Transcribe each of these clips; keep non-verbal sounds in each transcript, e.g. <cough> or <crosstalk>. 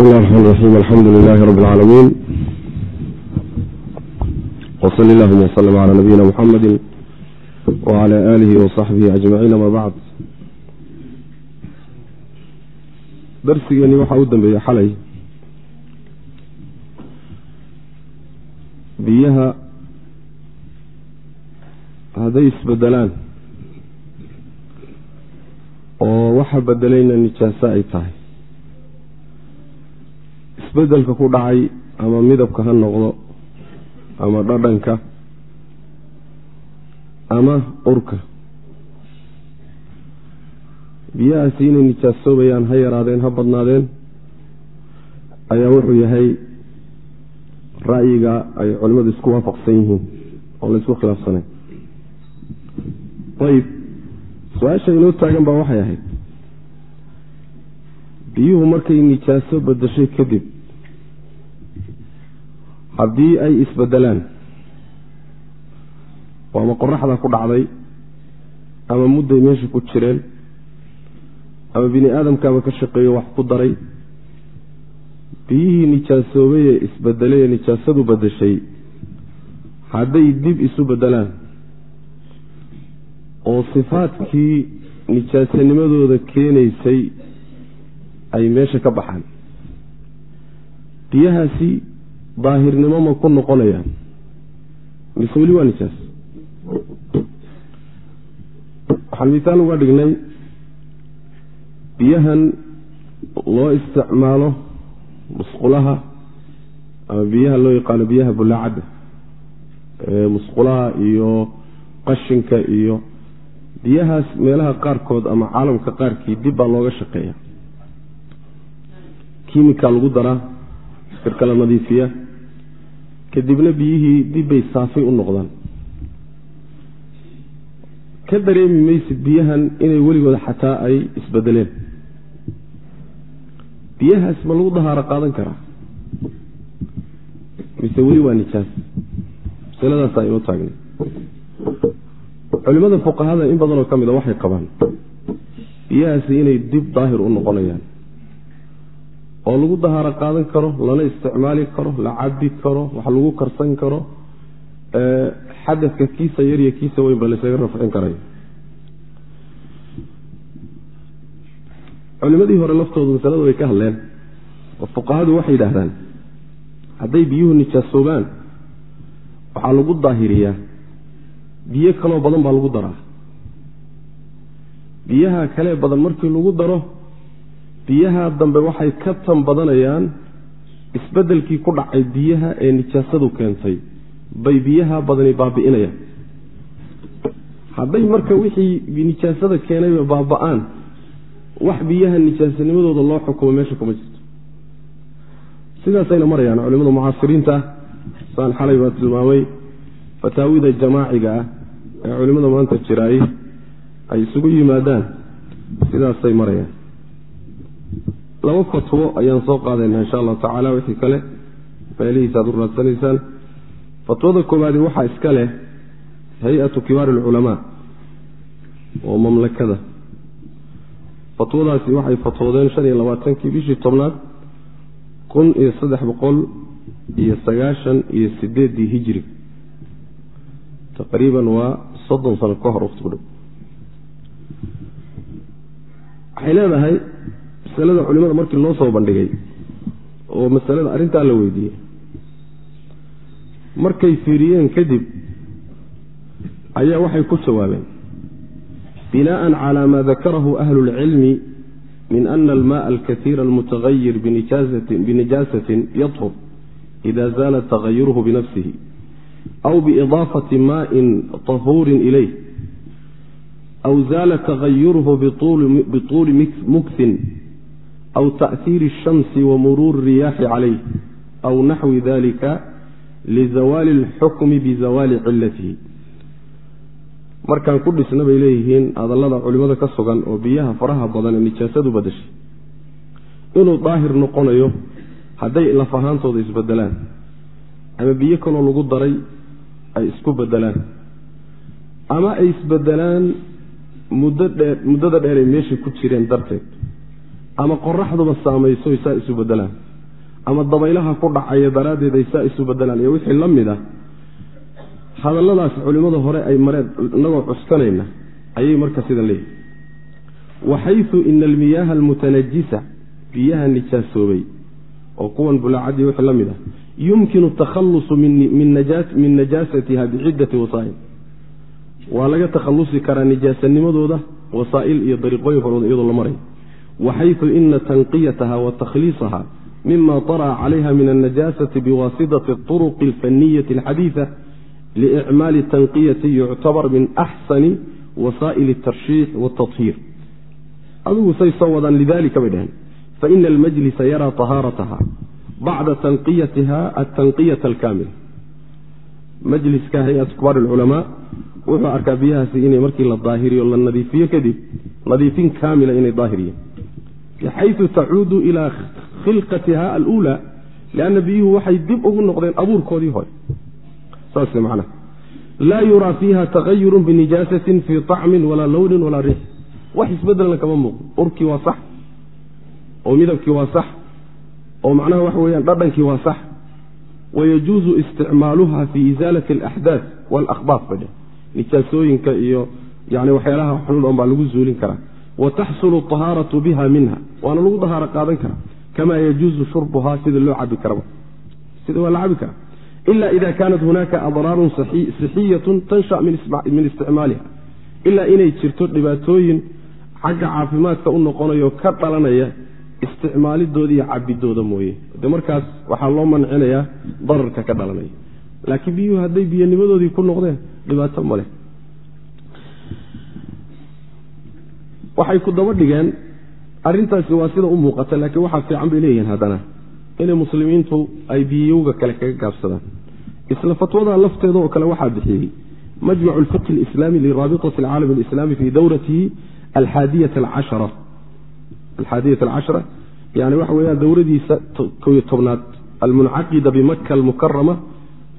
bismi اllah الرحman الرaxيim alxamdu lilahi rab اlcaalamiin wsl اllahuma wslm عlى nabiyina mxamadi wعlى alihi وصaxbihi ajmaciin ama bacd darsigeeni waxaa u dambeeyey xalay biyaha hadday isbedelaan oo waxa bedelayna nijaaso ay tahay isbeddelka ku dhacay ama midabka ha noqdo ama dhadhanka ama urka. Biyahaasi inay nijaasoobayaan ha yaraadeen ha badnaadeen ayaa wuxuu yahay ra'yiga ay culimmadu isku waafaqsan yihiin oo la isku khilaafsanayn ayib su'aasha inoo taagan baa waxay ahayd biyuhu markay nijaaso bedeshay kadib haddii ay isbedelaan oo ama qoraxda ku dhacday ama mudday meesha ku jireen ama bini aadamkaaba ka shaqeeyo wax ku daray? Biyihii nijaasoobay ee isbedelay ee nijaasadu bedeshay hadday dib isu bedelaan oo sifaadkii nijaasanimadooda keenaysay ay meesha ka baxaan. Biyahaasi daahirnimo ma ku noqonayaan. Mise weli waa nijaas. Waxaan misaal uga dhignay biyahan loo isticmaalo musqulaha ama biyaha loo yaqaano biyaha bulaacadda. Musqulaha iyo qashinka iyo biyahaas meelaha qaarkood ama caalamka qaarkii dib baa looga shaqeeya kimika lagu daraa firka la nadiifiya kadibna biyihii dibbay saafay u noqdaan. Ka dareemi maysid biyahan inay weligood xataa ay isbedeleen. Biyahaas ma lagu dahaaro qaadan karaa? Mise weli waa nijaas? Masaladaasa inoo taagnay. Culimada fuqahada in badanoo ka mid a waxay qabaan biyahaasi inay dib daahir u noqonayaan oo lagu dahaaro qaadan karo lana isticmaali karo la cabi karo wax lagu karsan karo xadadka kiisa yar iyo kiisa weyn ba laysaga rafcin karayo culimadii hore laftoodu masaladu way ka hadleen oo fuqahadu waxay yidhaahdaan hadday biyuhu nijaasoobaan waxaa lagu daahiriyaa biyo kaloo badan baa lagu daraa. Biyaha kalee badan markii lagu daro biyaha dambe waxay ka tan badanayaan isbeddelkii ku dhacay biyaha ee nijaasadu keentay. Bay biyaha badani baabi'inayaan. Hadday marka wixii nijaasada keenayba baaba-aan wax biyaha nijaasanimadooda loo xukumo meesha kuma jirto. Sidaasayna marayaan culimada mucaasiriinta saan xalay baa tilmaamay fataawida jamaaciga ah ee culimmada maanta jiraay ay isugu yimaadaan. Sidaasay marayaan laba fatwo ayaan soo qaadayna insha allahu tacaala wixii kale meelihiisa aad u raadsanaysaan. Fatwada koowaadi waxaa iska leh hay'atu kibaari alculamaa oo mamlakada. Fatwadaasi waxay fatwoodeen shan iyo labaatankii bishii tobnaad kun iyo saddex boqol iyo sagaashan iyo sideeddii hijri. Taqriiban waa soddon sano ka hor waqti ku dhow waxay leedahay masalada culimada markii loo soo bandhigay oo masalada arrintaa la weydiiyey markay fiiriyeen kadib ayaa waxay ku jawaabeen binaءa calى ma dakarahu ahlu اlcilmi min ana almaء alkaiira almutagayir binijaasatin yadhur ida zaala tagayuruhu binafsihi aw biidaafati maءin طahuurin ilayh aw zaala tagayuruhu bituuli muksin aw taأhiiri الshamsi wamuruuri الriyaaxi calayh aw naxwi dalika lizawaali اlxukmi bizawaali cilatihi markaan ku dhisna bay leeyihiin hadallada culimmada ka sugan oo biyaha faraha badan ee nijaasadu badashay inuu daahir noqonayo hadday laf ahaantooda isbedelaan ama biyo kaloo lagu daray ay isku bedelaan ama ay isbedelaan muddo dheer muddada dheer ay meesha ku jireen darteed ama qoraxduba saamayso saa isu bedelaan ama dabaylaha ku dhacaya daraaddeed ay saa isu bedelaan iyo wixii la mid ah hadalladaas culimmada hore ay mareen inagoo cuskanayna ayay marka sidan leeyihi waxayu ina almiyaaha almutanajisa biyaha nijaasoobay oo kuwan bulaacadii wixii la mid ah yumkinu takhalusu min najaasatiha biciddati wasaa'il. Waa laga takhalusi karaa nijaasanimadooda wasaa'il iyo dariiqooyin iyadoo la marayo waxayu ina tanqiyataha wa takhliisaha mima طarأa calayha min الnajaasati biwaasitaةi الطuruq اlfaniyati اlxadiiثa liicmaali tanqiyati yuctabar min axsani wasaa'il الtarshiix wالtaطhiir adigu say soo wadaan lidalika bay dhaheen faina almajlisa yaraa طahaarataha bacda tanqiyatiha atanqiyaة alkaamila majliska hay-at kubaar اlculamaa wuxuu arkaa biyahaasi inay markii la daahiriyo la nadiifiyo kadib nadiifin kaamila inay daahiriyeen bxayu tacuudu ilaa khilqatiha aluulaa lianna biyuhu waxay dib ugu noqdeen abuurkoodii hore saas macnaha laa yuraa fiiha tagayurun binijaasatin fii طacmin walaa lownin walaa riix wax isbedelna kama muuqdo urkii waa sax oo midabkii waa sax oo macnaha waxa weyaan dhadhankii waa sax wayajuuzu isticmaaluha fii isaalati alaxdaad walakhbaaf badhe nijaasooyinka iyo yani waxyaalaha xunun baa lagu zuulin karaa wataxsulu ahaaratu biha minha. Waana lagu dahaaro qaadan karaa. Kama yajuuzu shurbuhaa sida loo cabi karaba sida waa la cabi karaa. Ila ida kaanat hunaaka adraarun sixiyatun tansha min isticmaaliha. Ilaa inay jirto dhibaatooyin xagga caafimaadka u noqonayo ka dhalanaya isticmaalidooda iyo cabidooda mooye. De markaas waxaa loo mancinayaa dararka ka dhalanaya. Laakiin biyuhu hadday biyanimadoodii ku noqdeen dhibaato maleh waxay ku daba dhigeen arrintaasi waa sida u muuqata laakiin waxaa fiican bay leeyihiin haddana inay muslimiintu ay biyowga kale kaga gaabsadaan. Isla fatwada lafteeda oo kale waxaa bixiyey majmacu alfiqhi alislaami liraabitati alcaalam alislami fii dowratihi alxaadiyata alcashara. Yani waxa weeyaan dowradiisa koyo tobnaad almuncaqida bimaka almukarama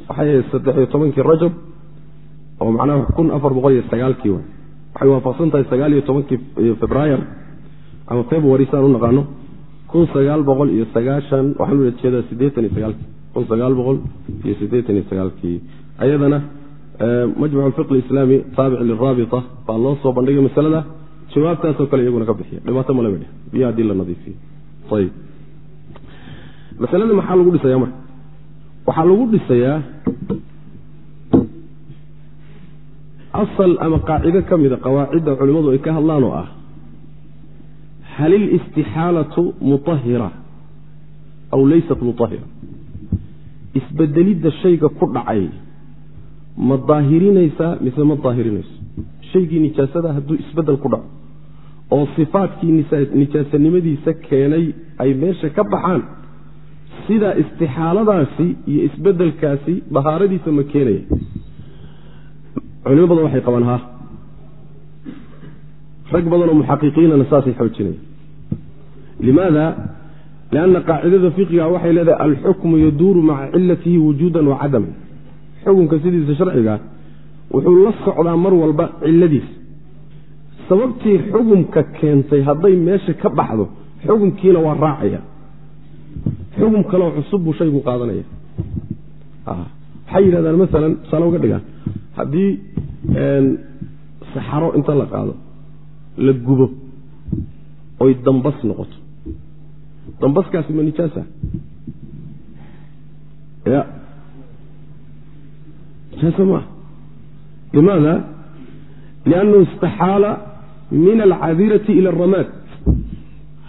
waxay ahayd saddexiyo tobankii rajab oo macnaha kun afar boqol iyo sagaalkii waxay waafaqsan tahay sagaal iyo tobankii februayar ama february saan u naqaano. Kun sagaal boqol iyo sagaashan waxaan ula jeedaa siddeetan iyo sagaalkii. Kun sagaal boqol iyo siddeetan iyo sagaalkii. Ayadana majmac alfiqh alislaami taabic liraabita baa loo soo bandhigay masalada. Jawaabtaasoo kale iyaguna ka bixiya. Dhibaato malaba dheh biyo haddii la nadiifiyo. Ayib masalada maxaa lagu dhisayaa marka? Waxaa lagu dhisayaa asal ama qaacido ka mida qawaacidda culimmadu ay ka hadlaan oo ah hal ilistixaalatu muahira aw laysat muahira isbedelidda shayga ku dhacay ma daahirinaysaa mise ma daahirinayso shaygii nijaasada hadduu isbeddel ku dhaco oo sifaadkii nijaasanimadiisa keenay ay meesha ka baxaan sidaa istixaaladaasi iyo isbedelkaasi dahaaradiisa ma keenaya culimo badan waxay qabaan ha. Rag badanoo muxaqiqiinana saasay xoojinaya limaada? Lianna qaacidada fiqiga waxay leedahay alxukmu yaduuru maca cilatihi wujuudan wa xukunka sidiisa sharciga wuxuu la socdaa mar walba ciladiisa sababtii xukumka keentay hadday meesha ka baxdo xukumkiina waa raacaya. Xukum kaleo cusub buu shaygu qaadanaya. Waxay yidhahdaan maalan tusaale uga dhigaan haddii saxaro inta la qaado la gubo oy dambas noqoto. Dambaskaasi ma nijaasa? Ya. Nijaasa maaha limaada liannahu istaxaala min alcadirati ila alramaad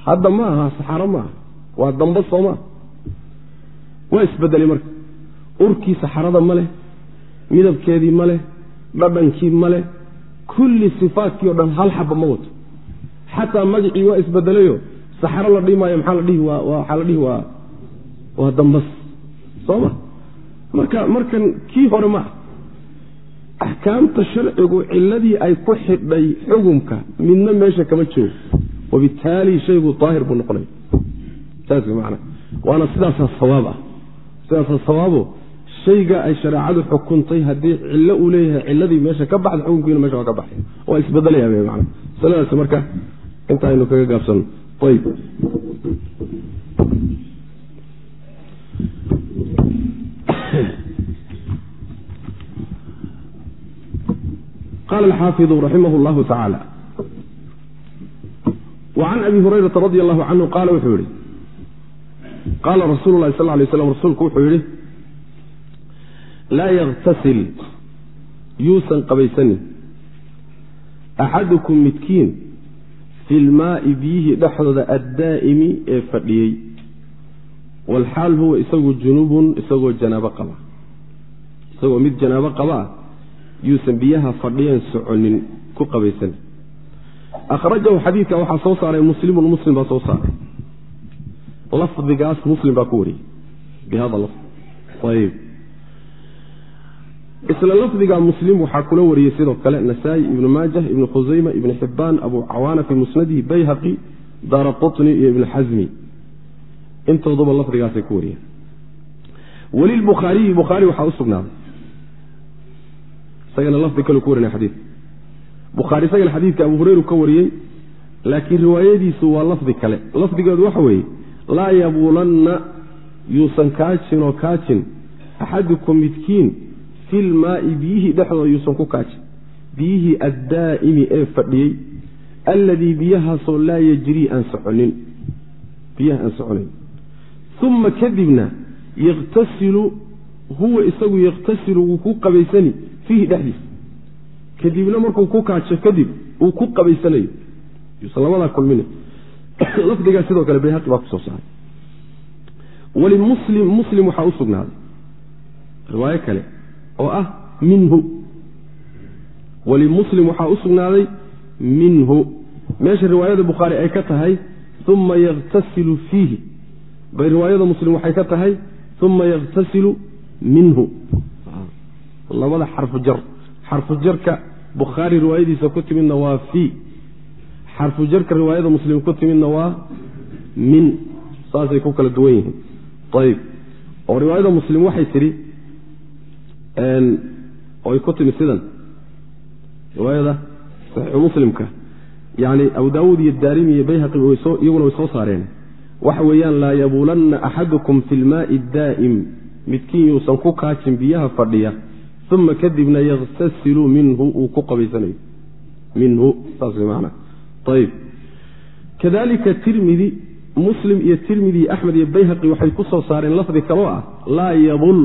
hadda ma aha saxaro maaha waa dambas soo maa waa isbedelay marka. Urkii saxarada ma leh midabkeedii ma leh dhadhankii ma leh. Kulli sifaatkii o dhan hal xaba ma wato. Xataa magacii waa isbedelayo. Saxaro la dhihi maayo maxaa la dhihi waxaa la dhihi waa waa dambas. Soo ma marka markan kii hore ma ah axkaamta sharcigu ciladii ay ku xidhay xugumka midna meesha kama joogo wabittaali shaygu daahir buu noqonaya. Saas man waana sidaasaa sawaab ah. Sidaasaa sawaabo shayga ay shareecadu xukuntay haddii cillo uu leeyahay ciladii meesha ka baxda xukunkiina meesha waa ka baxay waa isbedelayaa bay macana masaladaas marka inta aynu kaga gaabsano ayb qala alxaafidu raximah llahu tacaala wa can abi hurayrata radi allahu canhu qaala wuxuu yihi qaala rasuulu lahi sal lay slam rasuulku wuxuu yihi laa yaktasil yuusan qabaysanin. Axadukum midkiin fi lmaai biyihii dhexdooda addaa'imi ee fadhiyey. Walxaal huwa isagu junubun isagoo janaabo qaba. Isagoo mid janaabo qaba ah yuusan biyaha fadhiyeen soconin ku qabaysan akhrajahu xadiidka waxaa soo saaray muslimun muslim baa soo saaray. Lafdigaas muslim baa ku wariyey. Bihada lafd ayb isla lafdiga muslim waxaa kula wariyey sidoo kale nasaa-i ibnu maajah ibnu khusayma ibnu xibbaan abu cawaana fi musnadihi bayhaqi daara qutni iyo ibnu xasmi intooduba lafdigaasay ku wariyeen. Welilbukhaariyi bukhaari waxaa u isagana lafdi kale ku warinay xadiidka bukhaari isagana xadiidka abu hureyru ka wariyey laakiin riwaayadiisu waa lafdi kale. Lafdigeedu waxa weeye laa yabuulanna yuusan kaajin oo kaajin axadukum midkiin filmaai biyihii dhexdooda yuusan ku kaajin. Biyihii addaa'imi ee fadhiyey alladii biyahaasoo laa yajrii aan soconin. Biyaha aan soconayn uma kadibna yakhtasilu huwa isagu yakhtasilu wuu ku qabaysani fiihi dhexdiisa. Kadibna markuu ku kaajo kadib uu ku qabaysanayo. Yuusan labadaa kulmin <coughs> lafdigaa sidoo kale bayhaqi baa ku soo saaray. Walimuslim muslim waxaa u sugnaaday. Riwaayo kale oo ah minhu. Walimuslim waxaa u sugnaaday minhu. Meesha riwaayada bukhaari ay ka tahay uma yakhtasilu fiihi. Bay riwaayada muslim waxay ka tahay uma yakhtasilu minhu. Labada xarfu jar. Xarfu jarka bukhaari riwaayadiisa ku timidna waa fii xarfu jarka riwaayada muslim ku timidna waa min. Saasay ku kala duwan yihiin. Ayib oo riwaayada muslim waxay tidhi oy ku timid sidan. Riwaayada saxiixu muslimka. Yani abu daawuud iyo daarimi iyo bayhaqi iyaguna way soo saareen. Waxa weeyaan laa yabuulanna axadukum fi lmaai daa'im. Midkiin yuusan ku kaajin biyaha fadhiya uma kadibna yakhtasilu minhu uu ku qabaysanayo minhu saas macnaa. Ayib kadalika tirmidi muslim iyo tirmidi axmed iyo bayhaqi waxay ku soo saareen lafdi kaloo ah laa yabul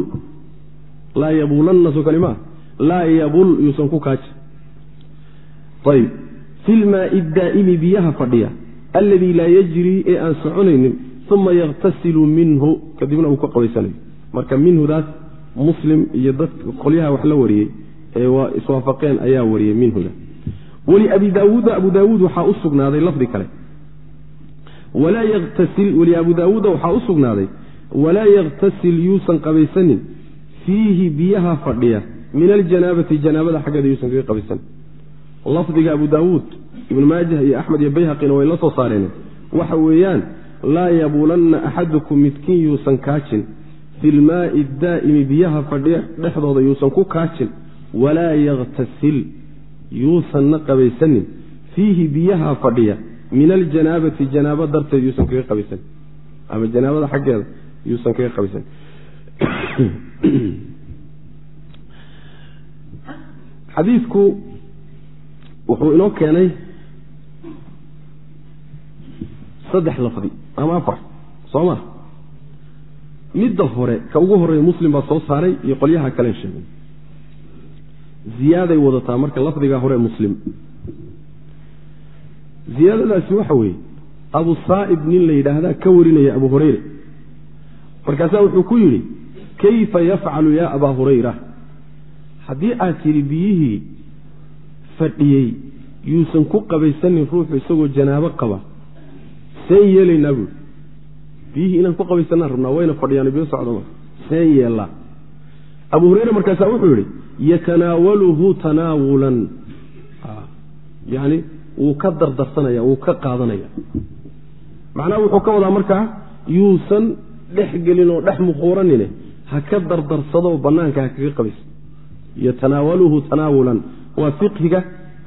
laa yabuulanna soo kalimaa laa yabul yuusan ku kaajin. Ayib. Fi lmaai daa'imi biyaha fadhiya alladii laa yajrii ee aan soconaynin uma yakhtasilu minhu kadibna uu ka qabaysanayo marka minhudaas muslim iyo dad qolyaha wax la wariyey ee iswaafaqeen ayaa wariyey minhuda. Weli abi daawuuda abu daawuud waxaa u sugnaaday lafdi kale. Weli abu daawuuda waxaa u sugnaaday walaa yaktasil yuusan qabaysanin fiihi biyaha fadhiya min aljanaabati janaabada xaggeeda yuusan kaga qabaysanin lafdiga abu daawuud ibnu maajah iyo axmed iyo bayhaqina way la soo saareen. Waxa weeyaan laa yabuulanna axadukum midkiin yuusan kaajin. Fi lmaai daa'imi biyaha fadhiya dhexdooda yuusan ku kaajin. Walaa yaktasil yuusanna qabaysanin. Fiihi biyaha fadhiya min aljanaabati janaabo darteed yuusan kaga qabaysanin ama janaabada xaggeeda yuusan kaga qabaysanin <clears throat> xadiidku wuxuu inoo keenay saddex lafdi ama afar soo ma midda hore ka ugu horreeya muslim baa soo saaray iyo qolyaha kalen sheegay. Ziyaaday wadataa marka lafdigaa hore muslim. Ziyaadadaasi waxa weeye abu saa'ib nin la yidhaahdaa ka warinaya abu hurayra. Markaasaa wuxuu ku yidhi kayfa yafcalu yaa abaa hurayra? Haddii aad tidhi biyihii fadhiyey yuusan ku qabaysanin ruuxu isagoo janaabo qaba seen yeelaynaa buui biyihii inaan ku qabaysanaan rabnaa wayna fadhiyaan biyo socdama seen yeellaa abu hureyre markaasaa wuxuu yidhi yatanaawaluhu tanaawulan yani wuu ka dardarsanaya wuu ka qaadanaya macnaha wuxuu ka wadaa markaa yuusan dhex gelin oo dhex muquuranine ha ka dardarsado bannaanka ha kaga qabaysa yatanaawaluhu tanaawulan waa fiqhiga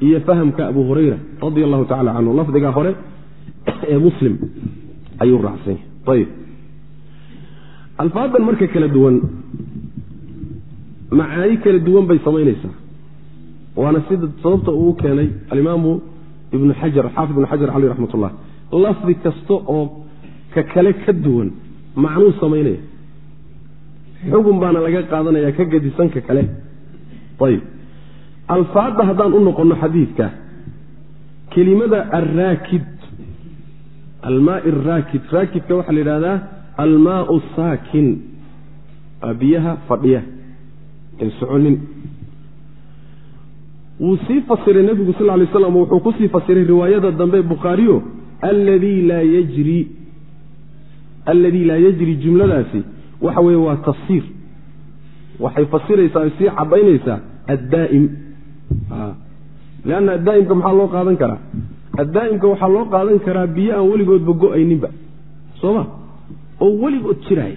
iyo fahamka abu hurayra radia allahu tacala canhu lafdigaa hore ee muslim ayuu raacsanya ayib alfaadan marka kala duwan macaani kala duwan bay samaynaysaa. Waana sida sababta uu keenay alimaamu ibnu xajar xaafid ibnu xajar caleyh raxmat ullah lafdi kasta oo ka kale ka duwan macnuu samaynaya xugun baana laga qaadanaya ka gedisan ka kale. Ayib. Alfaadda haddaan u noqonno xadiidka kelimada alraakid almaai araakid raakidka waxaa la yidhahdaa almaau saakin biyaha fadhiya ee soconin. Wuu sii fasiray nebigu sal lay slam wuxuu ku sii fasiray riwaayada dambe bukhaariyo alladii laa yajri jumladaasi waxa weeye waa tafsiir. Waxay fasiraysaa sii caddaynaysaa addaa'im. Leanna addaa'imka maxaa loo qaadan karaa? Addaa'imka waxaa loo qaadan karaa biyo aan weligoodba go'ayninba. Soo ma? Oo weligood jiraay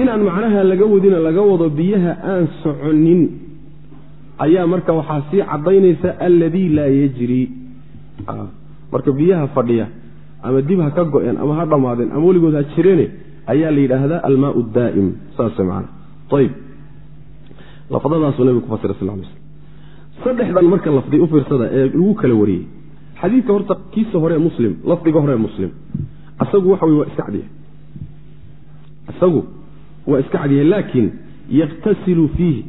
inaan macnaha laga wadina laga wado biyaha aan soconin ayaa marka waxaa sii caddaynaysa alladii laa yajri marka biyaha fadhiya ama dib ha ka go-een ama ha dhammaadeen ama weligood ha jireene ayaa la yidhaahdaa almaau daa'im saas man ayb lafdadaasuu nabigu ku fasira sal saddexdan marka lafdi u fiirsada ee lagu kala wariyey xadiidka horta kiisa hore muslim lafdiga hore muslim asagu waxa wey waa iska cadiya isagu waa iska cadiya laakiin yaktasilu fiihi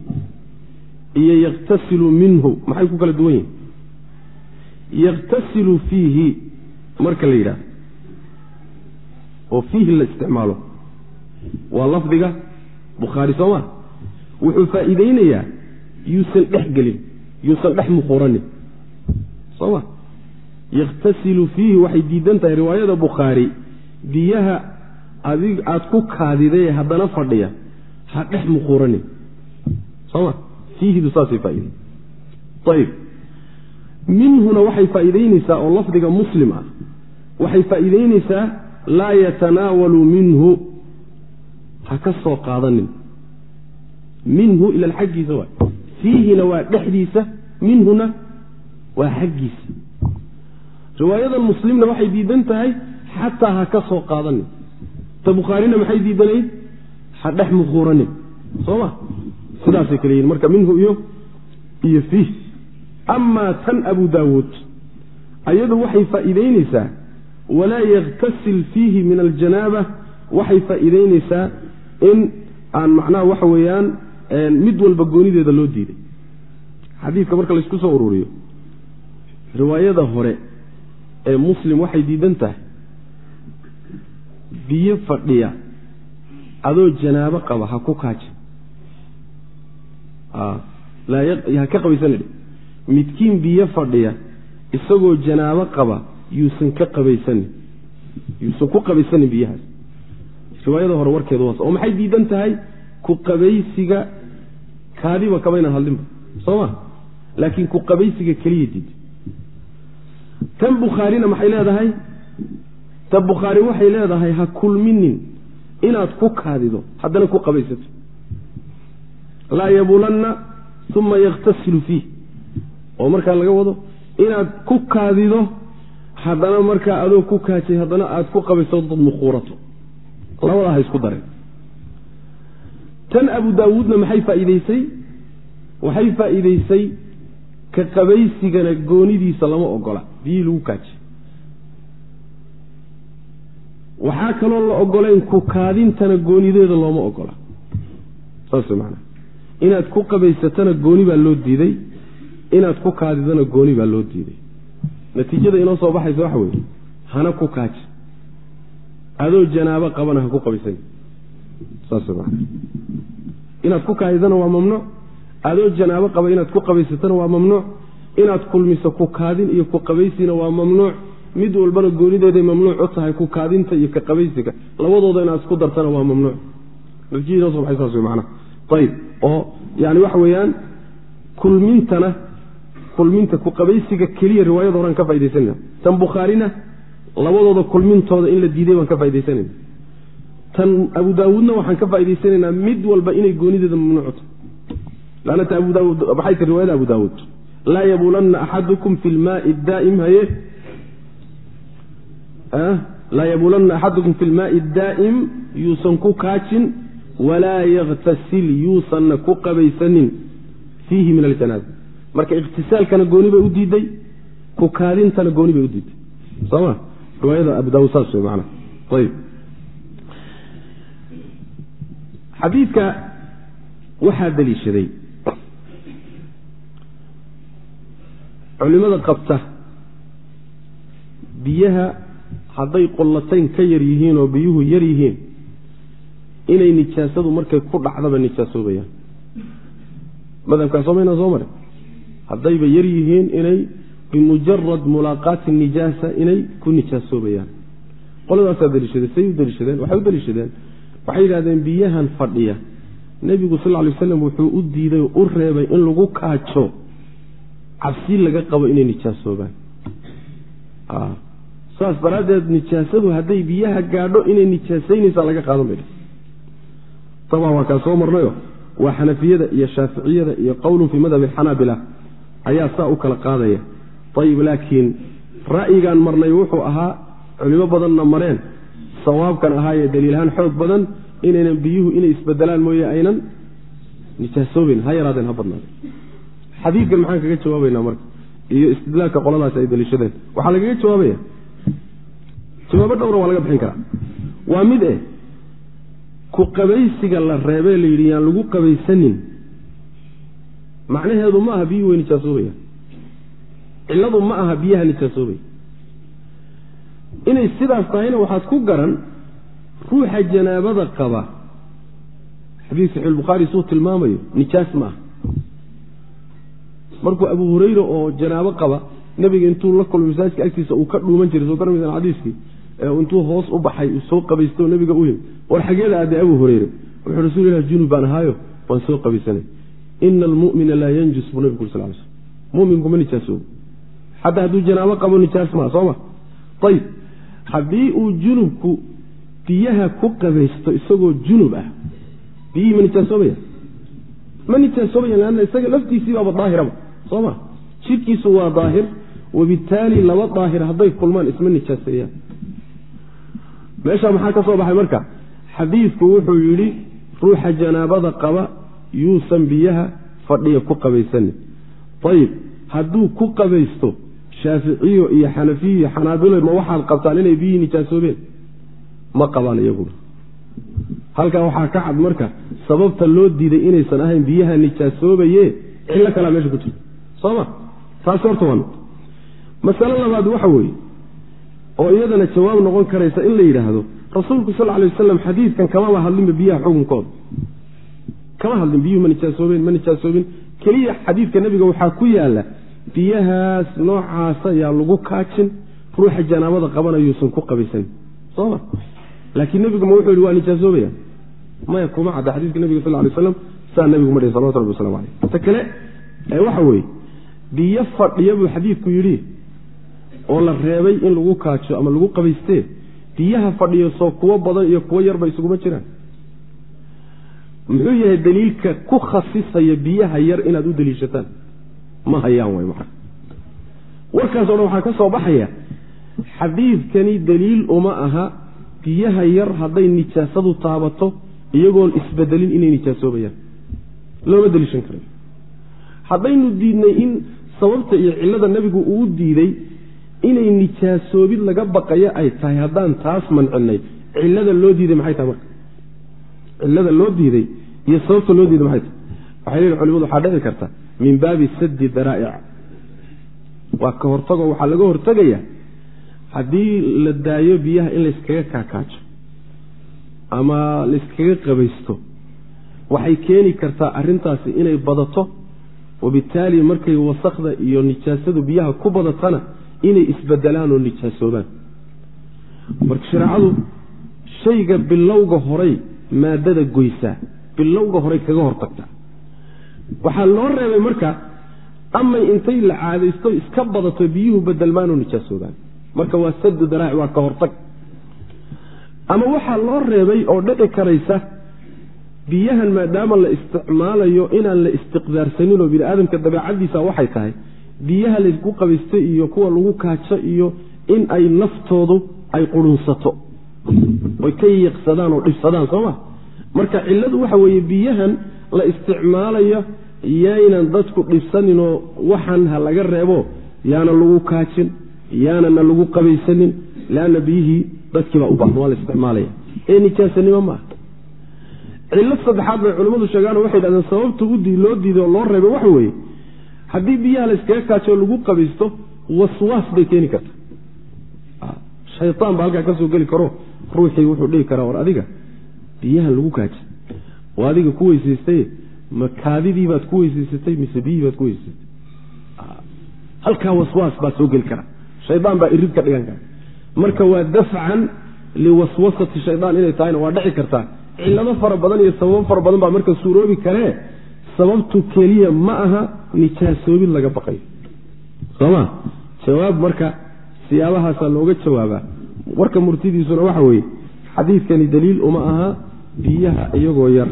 iyo yaktasilu minhu maxay ku kala duwan yihiin yaktasilu fiihi marka la yidhahdo oo fiihi la isticmaalo waa lafdiga bukhaari sooma wuxuu faa'iideynayaa yuusan dhex gelin yuusan dhex muquranin sooma yakhtasilu fiihi waxay diidan tahay riwaayada bukhaari biyaha adig aada ku kaadiday haddana fadhiya ha dhex muquranin sooma fiihidu saasay faaidey ayib minhuna waxay faa'iideyneysaa oo lafdiga muslim ah waxay faa'iideyneysaa laa yatanaawalu minhu ha ka soo qaadanin. Minhu ilan xaggiisa waay. Fiihina waa dhexdiisa minhuna waa xaggiisa. Riwaayadan muslimna waxay diidan tahay xataa ha ka soo qaadanin. Ta bukhaarina maxay diidanayd ha dhex muquuranin soo ma sidaasay kale yihiin marka minhu iyo iyo fiih. Amaa tan abu daawuud. Ayadu waxay faa'iideyneysaa walaa yaktasil fiihi min aljanaaba waxay faa'iideyneysaa in aan macnaha waxa weeyaan mid walba goonideeda loo diiday. Xadiidka marka laysku soo ururiyo riwaayada hore ee muslim waxay diidan tahay biyo fadhiya adoo janaabo qaba ha ku kaaja ha ka qabaysanidh midkiin biyo fadhiya isagoo janaabo qaba yuusan ka qabaysanin yuusan ku qabaysanin biyahaas riwaayada hore warkeedu waas oo maxay diidan tahay? Ku qabaysiga kaadiba kamaynan hadlinba soo ma? Laakiin ku qabaysiga keliya diida tan bukhaarina maxay leedahay? Ta bukhaari waxay leedahay ha kulminin inaad ku kaadido haddana ku qabaysato. Laa yabulanna uma yakhtasilu fiih. Oo markaa laga wado inaad ku kaadido haddana markaa adoo ku kaajay haddana aad ku qabaysato dad mukhuurato labadaa ha isku dareen tan abu daawuudna maxay faa'iideysay waxay faa'iideysay ka qabaysigana goonidiisa lama ogola. Biyihii lagu kaajay waxaa kaloo la ogolayn ku kaadintana goonideeda looma ogola. Saas maanaa inaad ku qabaysatana gooni baa loo diiday. Inaad ku kaadidana gooni baa loo diiday. Natiijada inoo soo baxaysa waxa weeye. Hana ku kaaji adoo janaabo qabana ha ku qabaysan inaad ku kaadidana waa mamnuuc adoo janaabo qaba inaad ku qabaysatana waa mamnuuc inaad kulmiso ku kaadin iyo ku qabaysina waa mamnuuc mid walbana goonideeday mamnuuc u tahay ku kaadinta iyo ka qabaysiga. Labadooda inaad isku dartana waa mamnuuc ayib oo yani waxa weeyaan kulmintana kulminta ku qabaysiga keliya riwaayada horean ka faidaysanayna tan bukhaarina labadooda kulmintooda in la diiday baan ka faidaysanayna tan abu daawuudna waxaan ka faa'idaysanaynaa mid walba inay goonideeda mamnuucto. Laanata abu daawuud maxay ti riwaayada abu daawuud? Laa yabuulanna axadukum fi lmaai daa'im haye? Laa yabuulanna axadukum fi lmaai daa'im yuusan ku kaajin walaa yaktasil yuusanna ku qabaysanin. Fiihi min aljanaaba marka ikhtisaalkana gooni bay u diiday kukaadintana gooni bay u diiday. Soma xadiidka waxaa daliishaday. Culimada qabta biyaha hadday qollatayn ka yar yihiin oo biyuhu yar yihiin inay nijaasadu markay ku dhacdaba nijaasoobayaan madhabkaa somayna soo mare haddayba yar yihiin inay bimujarad mulaaqaati nijaasa inay ku nijaasoobayaan. Qoladaasaa daliishadeen say u daliishadeen waxay u daliishadeen waxay yidhahdeen biyahan fadhiya. Nebigu sal ly waslam wuxuu u diiday u reebay in lagu kaajo cabsi laga qabo inay nijaasoobaan saas daraaddeed nijaasadu hadday biyaha gaadho inay nijaasaynaysaa laga qaadan bay dabcan waa kaa soo marnayo. Waa xanafiyada iyo shaaficiyada iyo qowlun fii madhabi xanaabila ayaa saa u kala qaadaya ayib laakiin ra'yigaan marnay wuxuu ahaa culimo badanna mareen. Sawaabkan ahaayee daliilahaan xoog badan inaynan biyuhu inay isbedelaan mooye aynan nijaasoobeyn ha yaraadeen ha badnaadeen xadiidkan maxaan kaga jawaabaynaa marka? Iyo istidlaalka qoladaas ay daliishadeen. Waxaa lagaga jawaabaya. Jawaabo dhowra waa laga bixin karaa. Waa mid eh ku qabaysiga la reebee la yidhi yaan lagu qabaysanin. Macnaheedu ma aha biyuhu way nijaasoobaya cilladu ma aha biyaha nijaasoobaya inay sidaas tahayna waxaad ku garan ruuxa janaabada qaba. Xadiis saxiixulbukhaari suu tilmaamayo nijaas ma aha. Markuu abu hurayra oo janaabo qaba nebiga intuu la kulmay masaajidka agtiisa uu ka dhuuman jiray soo garmaysan xadiiskii intuu hoos u baxay uu soo qabaysto nebiga u yimi war xageeda aadee abu hureyre wuxuu rasuul ilah junub baan ahaayo waan soo qabaysanay. Ina almumina laa yanjus buu nabig uri sal l sl muminku ma nijaasoobo xataa hadduu janaabo qabo nijaas maa soo ma? Ayib haddii uu junubku biyaha ku qabaysto isagoo junub ah biyihii ma nijaasoobaya ma nijaasoobaya lanna isaga laftiisii baaba daahiraba soo ma? Jidhkiisu waa daahir wabittaali laba daahir hadday kulmaan isma nijaaseeyaan. Meeshaa maxaa ka soo baxay marka? Xadiidku wuxuu yidhi ruuxa janaabada qaba yuusan biyaha fadhiya ku qabaysanin. Ayib hadduu ku qabaysto shaaficiyo iyo xanafiyo iyo xanaabilo ma waxaad qabtaan inay biyihii nijaasoobeen ma qabaan iyaguna halkaa waxaa ka cad marka sababta loo diiday inaysan ahayn biyaha nijaasoobaye cillo kalaa meesha ku jirta sooma taasi horta waa mid. Masale labaad waxa weeye oo iyadana jawaab noqon karaysa in la yidhaahdo rasuulku sal lay wasalam xadiidkan kamaba hadlinba biyaha xukunkooda kama hadlin biyuhu ma nijaasoobeen ma nijaasoobin keliya xadiidka nebiga waxaa ku yaalla biyahaas noocaasa yaa lagu kaajin. Ruuxa janaabada qabanayuusan ku qabaysanin soma laakiin nebigu ma wuxuu yihi waa nijaasoobaya maya kuma cadda xadiiska nebiga sal lay slam saa nebigu ma salawatu rabbi waslamu aleyh ta kale waxa weeye biyo fadhiya buu xadiidku yidhi oo la reebay in lagu kaajo ama lagu qabaystee biyaha fadhiyo soo kuwo badan iyo kuwo yarba isuguma jiraan. Muxuu yahay daliilka ku khasisaya biyaha yar inaad u daliishataan ma hayaan way maa warkaasoo dhan waxaa ka soo baxaya xadiidkani daliil uma aha biyaha yar hadday nijaasadu taabato iyagoon isbedelin inay nijaasoobayaan looma daliishan karayo haddaynu diidnay in sababta iyo cillada nebigu uu diiday inay nijaasoobid laga baqayo ay tahay haddaan taas mancinay cillada loo diiday maxay tahay marka? Cillada loo diiday iyo sababta loo diiday maxay tahay? Waxay leeyihiin culimadu waxaa dhici karta min baabi saddi daraa'ic. Waa ka hortago waxaa laga hortegaya haddii la daayo biyaha in layskaga kaakaajo ama layskaga qabaysto waxay keeni kartaa arrintaasi inay badato wabittaali markay wasakda iyo nijaasadu biyaha ku badatana inay isbedelaan oo nijaasoobaan. Marka shareecadu shayga bilowga horay maadada goysaa bilowga horay kaga hortagtaa waxaa loo reebay marka amay intay la caadaysto iska badato biyuhu bedelmaan oo nijaasoobaan marka waa sadu daraaci waa ka hortag. Ama waxaa loo reebay oo dhici karaysa biyahan maadaama la isticmaalayo inaan la istiqdaarsanin oo bini aadamka dabeecadiisa waxay tahay biyaha laysku qabaysto iyo kuwa lagu kaajo iyo in ay naftoodu ay qurunsato oy ka yiiqsadaan oo dhibsadaan sooma marka cilladu waxa weeye biyahan la isticmaalayo yaynan dadku dhisaninoo waxan ha laga reebo yaana lagu kaajin yaanana lagu qabaysanin leanna biyihii dadkiibaa u baahan waa la isticmaalaya. Ee nijaasanimo maaha cillo saddexaad bay culimmadu sheegaano waxay dhahdeen sababta loo diiday oo loo reebay waxa weeye haddii biyaha la iskaga kaajo lagu qabaysto waswaas bay keeni karta. Shaytaan baa halkaa ka geli karo ruuxii wuxuu dhihi karaa war adiga biyahan lagu kaaji oo adiga ku weysaystay ma kaadidii baad ku weysaysatay mise biyihii baad ku weysaysatay halkaa waswaas baa soo geli kara shaydaan baa irid ka dhigan kara marka waa dafcan liwaswasati shaydaan inay tahayna waa dhici kartaa. Cillado fara badan iyo sababo fara badan baa marka suuroobi karee sababtu keliya ma aha nijaasoobid laga baqayo. Soma jawaab marka siyaabahaasaa looga jawaabaa. Warka murtidiisuna waxa weeye xadiidkani daliil uma aha biyaha iyagoo yar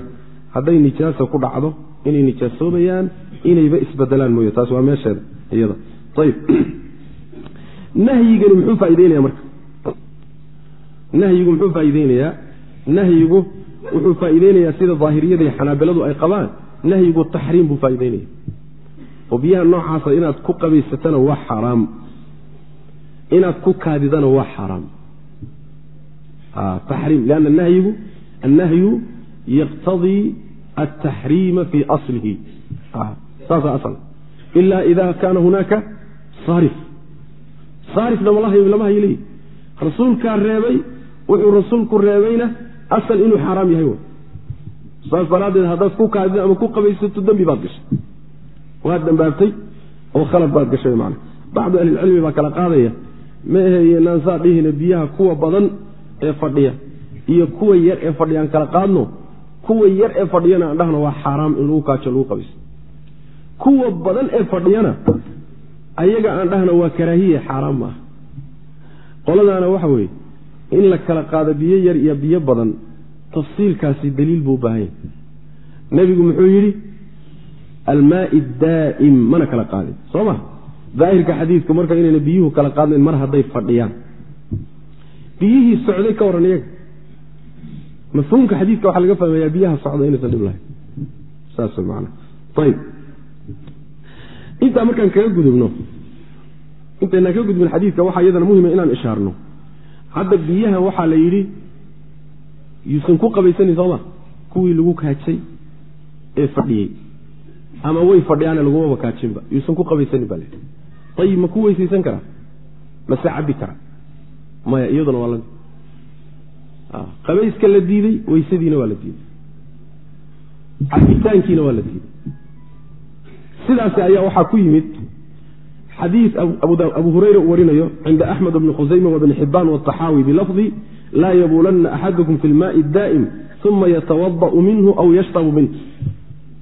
hadday nijaasa ku dhacdo inay nijaasoobayaan inayba isbedelaan mooye. Taas waa meesheeda iyada. Ayb <clears throat> nahyigani muxuu faaideynaya marka? Nahyigu muxuu faaideynayaa nahyigu wuxuu faaideynayaa sida daahiriyada iyo xanaabiladu ay qabaan? Nahyigu taxriim buu faa'ideynaya biyaha noocaasa inaad ku qabaysatana waa xaaraam inaad ku kaadidana waa xaaraam taxriim. Lianna nahyigu annahyu yaqtadii altaxriima fii aslihi ila ida kaana hunaaka saarif saarifna lama hayo leeyi rasuulkaa reebay wuxuu rasuulku reebayna asal inuu xaaraam yahay saas daraaddeed haddaad ku kaadid ama ku qabaysato dembi baad gashay waad dambaabtay oo khalad baad gashay man bacdu ahlilcilmi baa kala qaadaya ma aheyenaan saa dhihina biyaha kuwa badan ee fadhiya iyo kuwa yar ee fadhiya aan kala qaadno kuwa yar ee fadhiyana aan dhahno waa xaaraam in lagu kaajo lagu qabaysto kuwa badan ee fadhiyana ayaga aan dhahna waa karaahiye xaaraam maaha qoladaana waxa weeye in la kala qaado biyo yar iyo biyo badan tafsiilkaasi daliil buu u baahan yahy nebigu muxuu yidhi almaai daa'im mana kala qaadin soo ma? Daahirka xadiidku marka inayna biyuhu kala qaadnayn mar hadday fadhiyaan. Biyihii socday ka warran iyaga mafhuumka xadiidka waxaa laga fahmayaa biyaha socda inaysan dhib lahayn saas man ayb intaa markaan kaga gudubno intaynaan ka gudbin xadiidka waxaa iyadana muhima inaan ishaarno. Hadda biyahan waxaa la yidhi yuusan ku qabaysanin sooma kuwii lagu kaajay ee fadhiyey ama way fadhiyaane lagumaba kaajinba yuusan ku qabaysanin baa layihi ayib ma ku weysaysan karaa? Mase cabi karaa? Maya iyaduna waa la qabayska la diiday weysadiina waa la diiday. Cabitaankiina waa la diiday. Sidaasi ayaa waxaa ku yimid xadiid abu hureyra uu warinayo cinda axmed bni khusayma wabni xibaan wataxaawi bilafdi laa yabuulanna axadukum fi lmaai daa'im uma yatawada'u minhu aw yashrabu minh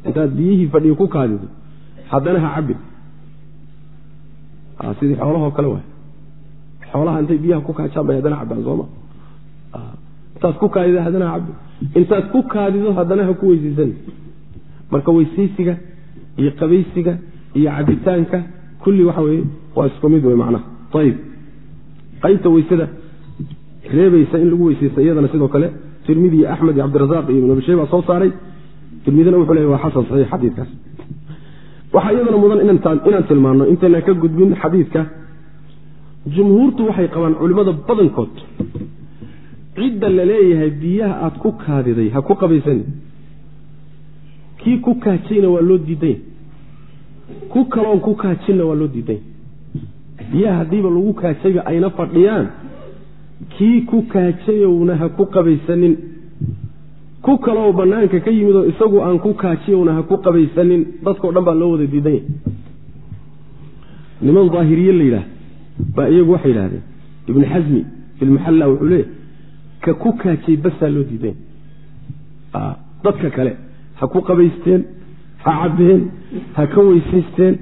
intaad biyihii fadhiya ku kaadido haddana ha cabin sidii xoolahoo kale waay. Xoolaha intay biyaha ku kaajaan bay haddana cabaan sooma intaad ku kaadido haddana ha cabin intaad ku kaadido haddana ha ku weysaysan marka weysaysiga iyo qabaysiga iyo cabitaanka kulli waxa weye waa isku mid wey macnaha. Ayib qaybta weysada reebaysa in lagu weysaysta iyadana sidoo kale tirmidi iyo axmed iyo cabdirazaq iyo ibn abi shayba soo saaray. Tirmidina wuxuu leeya waa xasan saxiix xadiidkaas. Waxaa iyadana mudan inaan tilmaano intaynaan ka gudbin xadiidka. Jumhuurtu waxay qabaan culimmada badankood cidda la leeyahay biyaha aad ku kaadiday ha ku qabaysani kii ku kaajayna waa loo diidanya ku kaloon ku kaajinna waa loo diidanya biyaha haddiiba lagu kaajayba ayna fadhiyaan. Kii ku kaajayowna ha ku qabaysanin. Ku kaloo bannaanka ka yimid oo isagu aan ku kaajiyowna ha ku qabaysanin. Dadkao dhan baa loo wada diidanya niman daahiriye la yidhaah baa iyagu waxay yidhahdeen ibnu xasmi fi lmuxalla wuxuu leeyahy ka ku kaajay basaa loo diidanya dadka kale ha ku qabaysteen ha cabbeen ha ka weysaysteen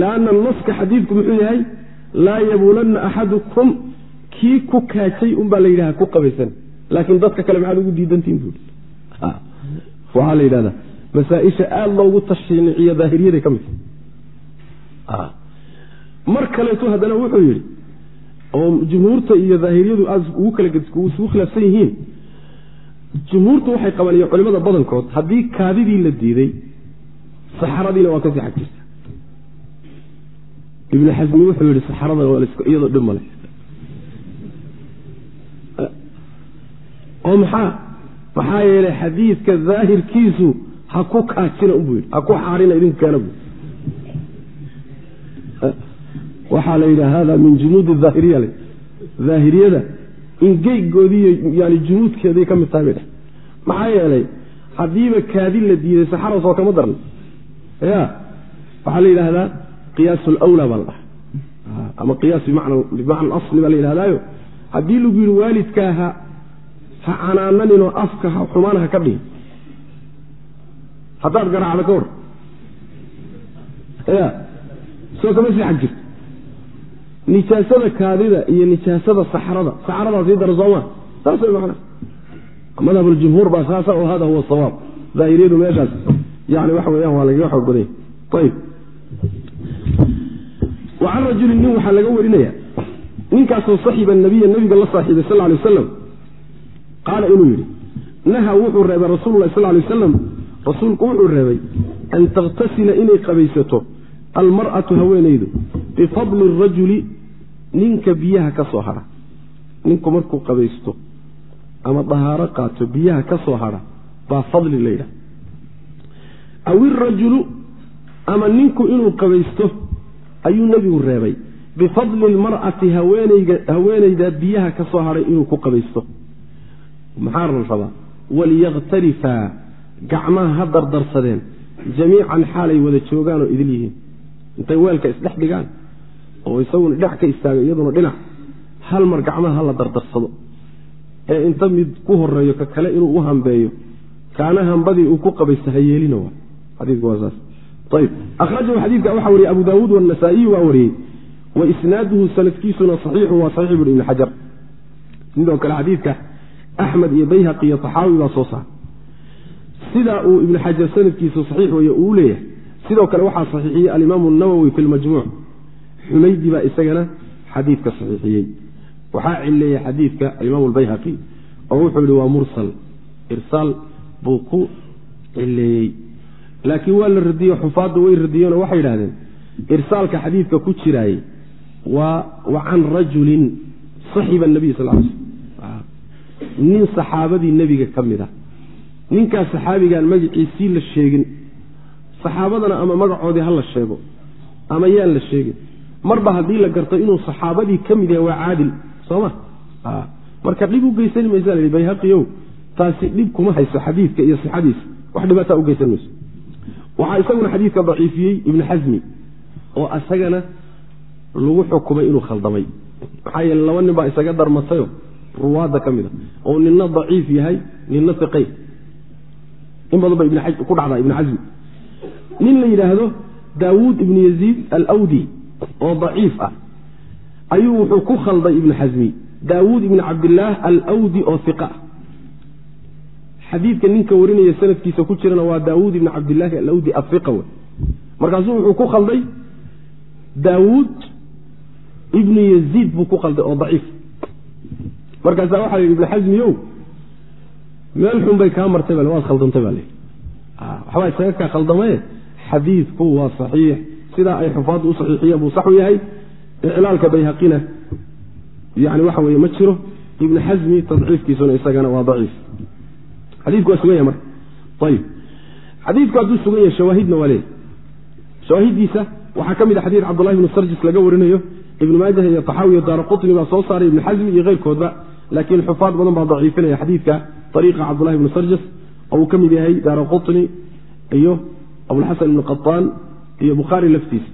laanna naska xadiidku muxuu yahay laa yabuulanna axadukum kii ku kaajay unbaa la yidhaha ku qabaysan. Laakiin dadka kale maxaad ugu diidantihin buui waxaa la yidhahdaa masaaisha aada loogu tashniiciyo daahiriyaday ka mid mar kaleetu haddana wuxuu yidhi oo jumhuurta iyo daahiriyadu aada ugu kala isugu khilaafsan yihiin. Jumhuurtu waxay qabaan iyo culimada badankood haddii kaadidii la diiday saxaradiina waa ka sii xag ibnu xasmi wuxuu yihi saxarada iyadoo dhib male oo maxaa? Maxaa yeelay xadiidka daahirkiisu ha ku kaajina buu yidhi ha ku xaarina idinku keena bu waxaa la yidhaha hada min junuudi daahiriya le daahiriyada in geygoodiiyo yani junuudkeeday ka mid tahay bay dheh maxaa yeelay haddiiba kaadi la diiday saxara soo kama darna ya waxaa la yidhaahdaa qiyaas lwlaa baa la dhaha ama qiyaas bimacna asli baa la yidhahdaayo haddii lagu yidhi waalidkaa ha ha canaananinoo afka ha xumaan ha ka dhihin. Haddaad garaacdo ka war ya soo kama sii xag jirto nijaasada kaadida iyo nijaasada saxrada saxradaa sii dara sooma saas way aljumhuur baa saasa oo hada huwa sawaab. Daahiriyadu meeshaas. Yani waxa weyaan waa lagaga xoog ayib wa rajulin nin waxaa laga warinaya. Ninkaasoo saxiba nabiya nabiga la saaxiibay sal lay wasalam qaala inuu yidhi naha wuxuu reebay rasuululahi sal lay wasalam rasuulku wuxuu reebay an takhtasila inay qabaysato almar'atu haweenaydu bifadli rajuli ninka biyaha ka soo hadha ninku markuu qabaysto ama dahaaro qaato biyaha ka soo hadha baa fadli la yidhaha aw irajulu ama ninku inuu qabaysto ayuu nebigu reebay bifadli lmar'ati haweenayda biyaha ka soo hadhay inuu ku qabaysto maxaa la rabaa? Waliyaktarifaa gacmaha ha dardarsadeen jamiican xaalay wada joogaan oo idil yihiin. Intay weelka isdhex dhigaan oo isaguna dhinac ka istaago iyaduna dhinac. Hal mar gacmaha hala dardarsado. Ee inta mid ku horeeyo ka kale inuu u hambeeyo kaana hambadii uu ku qabaysta ha yeelina akhrajahu xadiidka waxaa wariyey abu daawuud wanasaa'iyu waa wariyey. Wa isnaaduhu sanadkiisuna saxiixu waa saxiix buri ibni xajar sidoo kale xadiidka axmed iyo bayhaqi iyo taxaawi baa soo saar. Sidaa uu ibnu xajar sanadkiisu saxiix weye uu leeyahay sidoo kale waxaa saxiixiyey alimaamu nawowi fi lmajmuuc xumaydi baa isagana xadiidka saxiixiyey. Waxaa cileeyey xadiidka alimaam albayhaqi oo wuxuu yihi waa mursal irsaal buu ku cileeyey laakiin waa la radiyo xufaadda way radiyeenoo waxay yidhahdeen irsaalka xadiidka ku jiraayey waa wa can rajulin saxiba nabiy sal l nin saxaabadii nebiga ka mid a ninkaas saxaabigaan magaciisii la sheegin. Saxaabadana ama magacoodii ha la sheego ama yaan la sheegin marba haddii la garto inuu saxaabadii ka mid yahay waa caadil sooma? Marka dhib u geysan maysa la bayhaqiow taasi dhib kuma hayso xadiidka iyo sixadiisa wax dhibaataa ugeysan mayso. Waxaa isaguna xadiidka daciifiyey ibnu xasmi oo isagana lagu xukumay inuu khaldamay. Maxaa yeele laba nin baa isaga darmatayo ruwaadda ka mid a oo nina daciif yahay nina iqay in badan ba ku dhacdaa ibnu xasmi nin la yidhaahdo daawuud ibnu yaziid alawdi oo daciif ah. Ayuu wuxuu ku khalday ibnu xasmi daawuud ibni cabdillaah alawdi oo iqa ah xadiidka ninka warinaya sanadkiisa ku jirana waa daawuud ibni cabdillaahi alawdi aiqa wey markaasuu wuxuu ku khalday daawuud ibnu yaziid buu ku khalday oo daciif. Markaasaa waxaa la yidhi ibnu xasmiyow meel xun bay kaa martay bale waad khaldantay baa layidhi waxbaa isaga kaa khaldamaye xadiidku waa saxiix sidaa ay xufaaddu u saxiixiyeen buu saxu yahay iclaalka bayhaqina yani waxa weye ma jiro ibnu xasmi tadciifkiisuna isagana waa daciif. Xadiiku waa sugan yahay marka ayib xadiidku hadduu sugan yahay shawaahidna waa leeyahy shawaahiddiisa waxaa ka mid a xadiid cabdullahi ibnu sarjis laga warinayo. Ibnu maajah iyo taxaawi iyo daara qutni baa soo saaray ibnu xasmi iyo keyrkoodba laakiin xufaad badan baa daciifinaya xadiidka ariiqa cabdullahi ibnu sarjis. Oo uu ka mid yahay daara qutni iyo abulxasan ibnu qataan iyo bukhaari laftiisa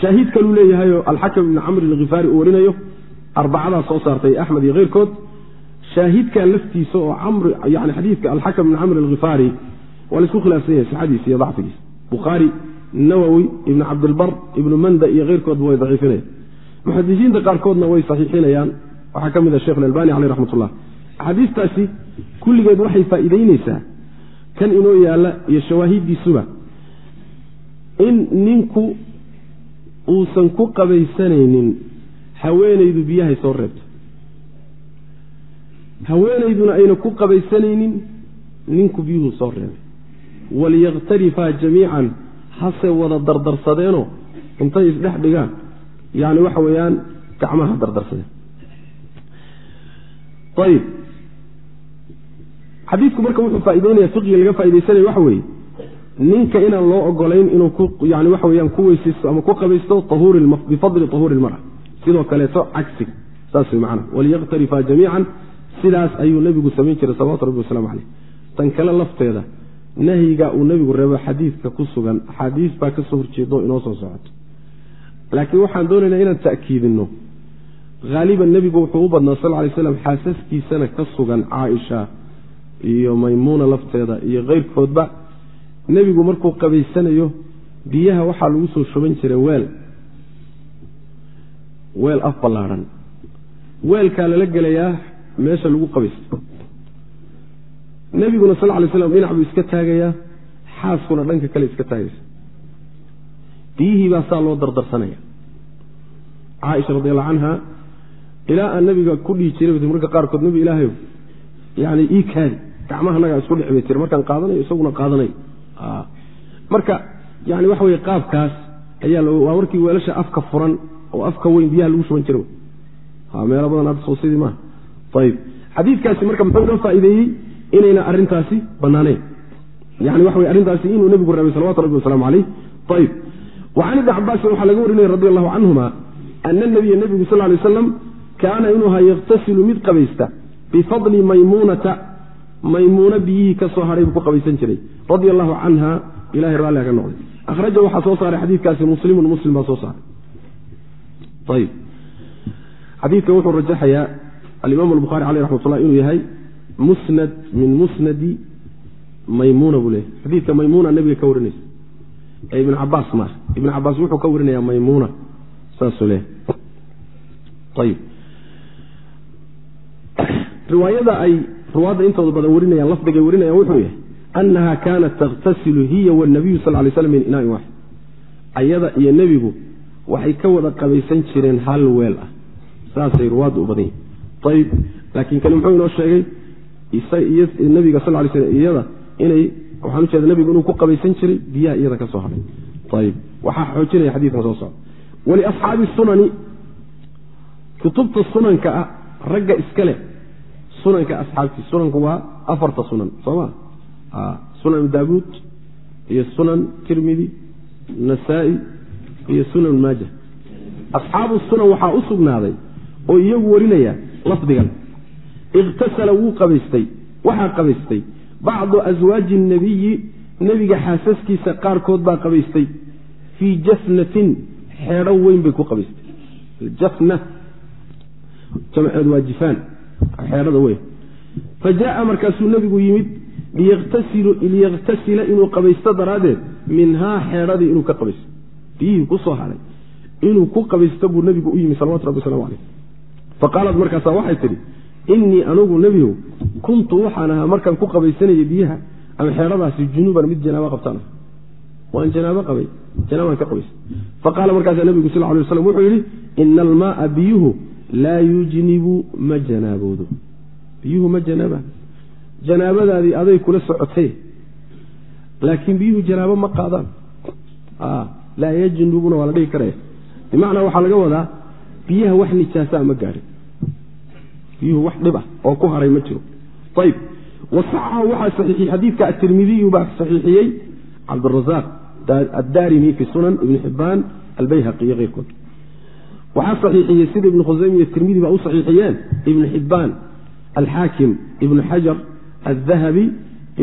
shaahid kaluu leeyahayoo alxakam ibni camr alkhifaari uu warinayo arbacadaa soo saartay axmed iyo keyrkood shaahidka laftiisa oo yani xadiidka alxakam ibni camr alkhifaari waa la isku khilaafsan yahay sixadiisa iyo dacfigiisa bukhaari nawowi ibnu cabdilbar ibnu manda iyo keyrkoodba way daciifinayaan. Muxadisiinta qaarkoodna way saxiixinayaan. Waxaa ka mid a shekh albani caleyh raxmat ullah axaadiistaasi kulligeed waxay faa'iideyneysaa kan inoo yaalla iyo shawaahiddiisuba in ninku uusan ku qabaysanaynin haweenaydu biyahay soo reebto. Haweenayduna ayna ku qabaysanaynin ninku biyuhu soo reebay. Waliyaktarifaa jamiican hase wada dardarsadeenoo intay isdhex dhigaan. Yani waxa weeyaan gacmaha dardarsadeen. Ayib xadiidku marka wuxuu faaideynaya fiqiga laga faa'idaysanaya waxa weeye ninka inaan loo ogolayn inuu yani waxa weyaan ku weysaysto ama ku qabaysto bifadli tahuuri ilmara sidoo kaleeto cagsiga saas way macana waliyaktarifaa jamiican. Sidaas ayuu nebigu samayn jiray salawatu rabbi wasalaamu caleyh tan kale lafteeda nahyiga uu nebigu reebo xadiidka ku sugan axaadiis baa ka soo horjeedo inoo soo socoto. Laakiin waxaan doonaynaa inaan ta'kiidinno. Haaliban nebigu wuxuu u badnaa sal lay slam xaasaskiisana ka sugan caaisha iyo maymuuna lafteeda iyo keyrkoodba nebigu markuu qabaysanayo biyaha waxaa lagu soo shuban jiray weel. Weel af ballaadhan weelkaa lala gelayaa meesha lagu qabaysto. Nebiguna sal lay slam dhinac buu iska taagayaa xaaskuna dhanka kale iska taagaysa. Biyihii baa saa loo dardarsanaya. Caaisha radiallahu canha ilaa aan nabiga ku dhihi jiray marka qaarkood nebi ilaahayo yani ii kaadi gacmaha nagaa isku dhexbay jira markaan qaadanayo isaguna qaadanayo marka yani waxa weye qaabkaas ayaa waa markii weelasha afka furan oo afka weyn biyaha lagu shuban jira meelo badan hadda soosidii maaha. Ayib xadiidkaasi marka muxuu inoo faa'iideeyey inayna arrintaasi banaanayn yani waxa wey arrintaasi inuu nebigu reebay salawatu rabbi wasalaamu caleyh ayib wa can ibni cabaasin waxaa laga warinaya radi allahu canhuma ana nabiya nebigu sal lay waslam kaana inuu ahaa yakhtasilu mid qabaysta bifadli maymuunata maymuuna biyihii ka soo hadhay buu ku qabaysan jiray. Radia allahu canha ilahay raalliha ka noqday. Akhraja waxaa soo saaray xadiidkaasi muslimun muslim baa soo saaray. Ayib xadiidka wuxuu rajaxayaa alimaam albukhari caleyh raxmatullah inuu yahay musnad min musnadi maymuuna buu leeyahy xadiidka maymuuna nabiga ka warinaysa. Ee ibn cabaas ma ibn cabaas wuxuu ka warinayaa maymuuna saasuu leeyahay. Ayib riwaayada ay ruwaadda intooda badan warinayaan lafdigay warinayaan wuxuu yahay annaha kaanat takhtasilu hiya wanabiyu sal lay slam min inaain waaxid. Ayada iyo nebigu waxay ka wada qabaysan jireen hal weel ah. Saasay ruwaadda u badan yihiin ayib laakiin kani muxuu inoo sheegay nabiga sal lay slm iyada inay waxaan ujeeda nebigu inuu ku qabaysan jiray biyaha iyada ka soo hadhay ayib waxaa xoojinaya xadiidkan soo socda. Waliasxaabi sunani kutubta sunanka ah ragga iska leh sunanka asxaabtii sunanku waa afarta sunan sooma sunan daawuud iyo sunan tirmidi nasaa-i iyo sunan maaja. Asxaabu sunan waxaa u sugnaaday oo iyagu warinaya lafdigan. Ikhtasala wuu qabaystay waxaa qabaystay bacdu aswaaji nabiyi nebiga xaasaskiisa qaarkood baa qabaystay fii jafnatin xeedho weyn bay ku qabaystay. Jafna jamceedu waa jifaan xeedhada weyn. Fa jaaa markaasuu nebigu yimid liyakhtasila inuu qabaysto daraaddeed minhaa xeedhadii inuu ka qabaysto. Biyihii ku soo hadhay inuu ku qabaysto buu nebigu u yimi salawatu rabbi waslamu caleyh fa qaalat markaasaa waxay tidhi innii anugu nebigow kuntu waxaan ahaa markaan ku qabaysanaya biyaha ama xeedhadaasi junuuban mid janaabo qabtaan waan janaabo qabay janaabaan ka qabaysta fa qaala markaasaa nebigu sal lay waslam wuxuu yidhi ina almaaa biyuhu laa yujnibu ma janaaboodo. Biyuhu ma janaaba. Janaabadaadii aday kula socotay. Laakiin biyuhu janaabo ma qaadaan. Laa yajnubuna waa la dhigi karaya bimacnaa waxaa laga wadaa biyaha wax nijaasaa ma gaadhin. Biyuhu wax dhib ah oo ku haray ma jiro. Ayib wasaxahu waxaa saxiixiyey xadiidka atirmidiyu baa saxiixiyey cabdirazaaq addaarimi fi sunan ibni xibbaan albayhaqi iyo keyrkood waxaa saxiixiyey sida ibnu khusayme iyo tirmidi baa u saxiixiyeen. Ibnu xibbaan alxaakim ibnu xajar aldahabi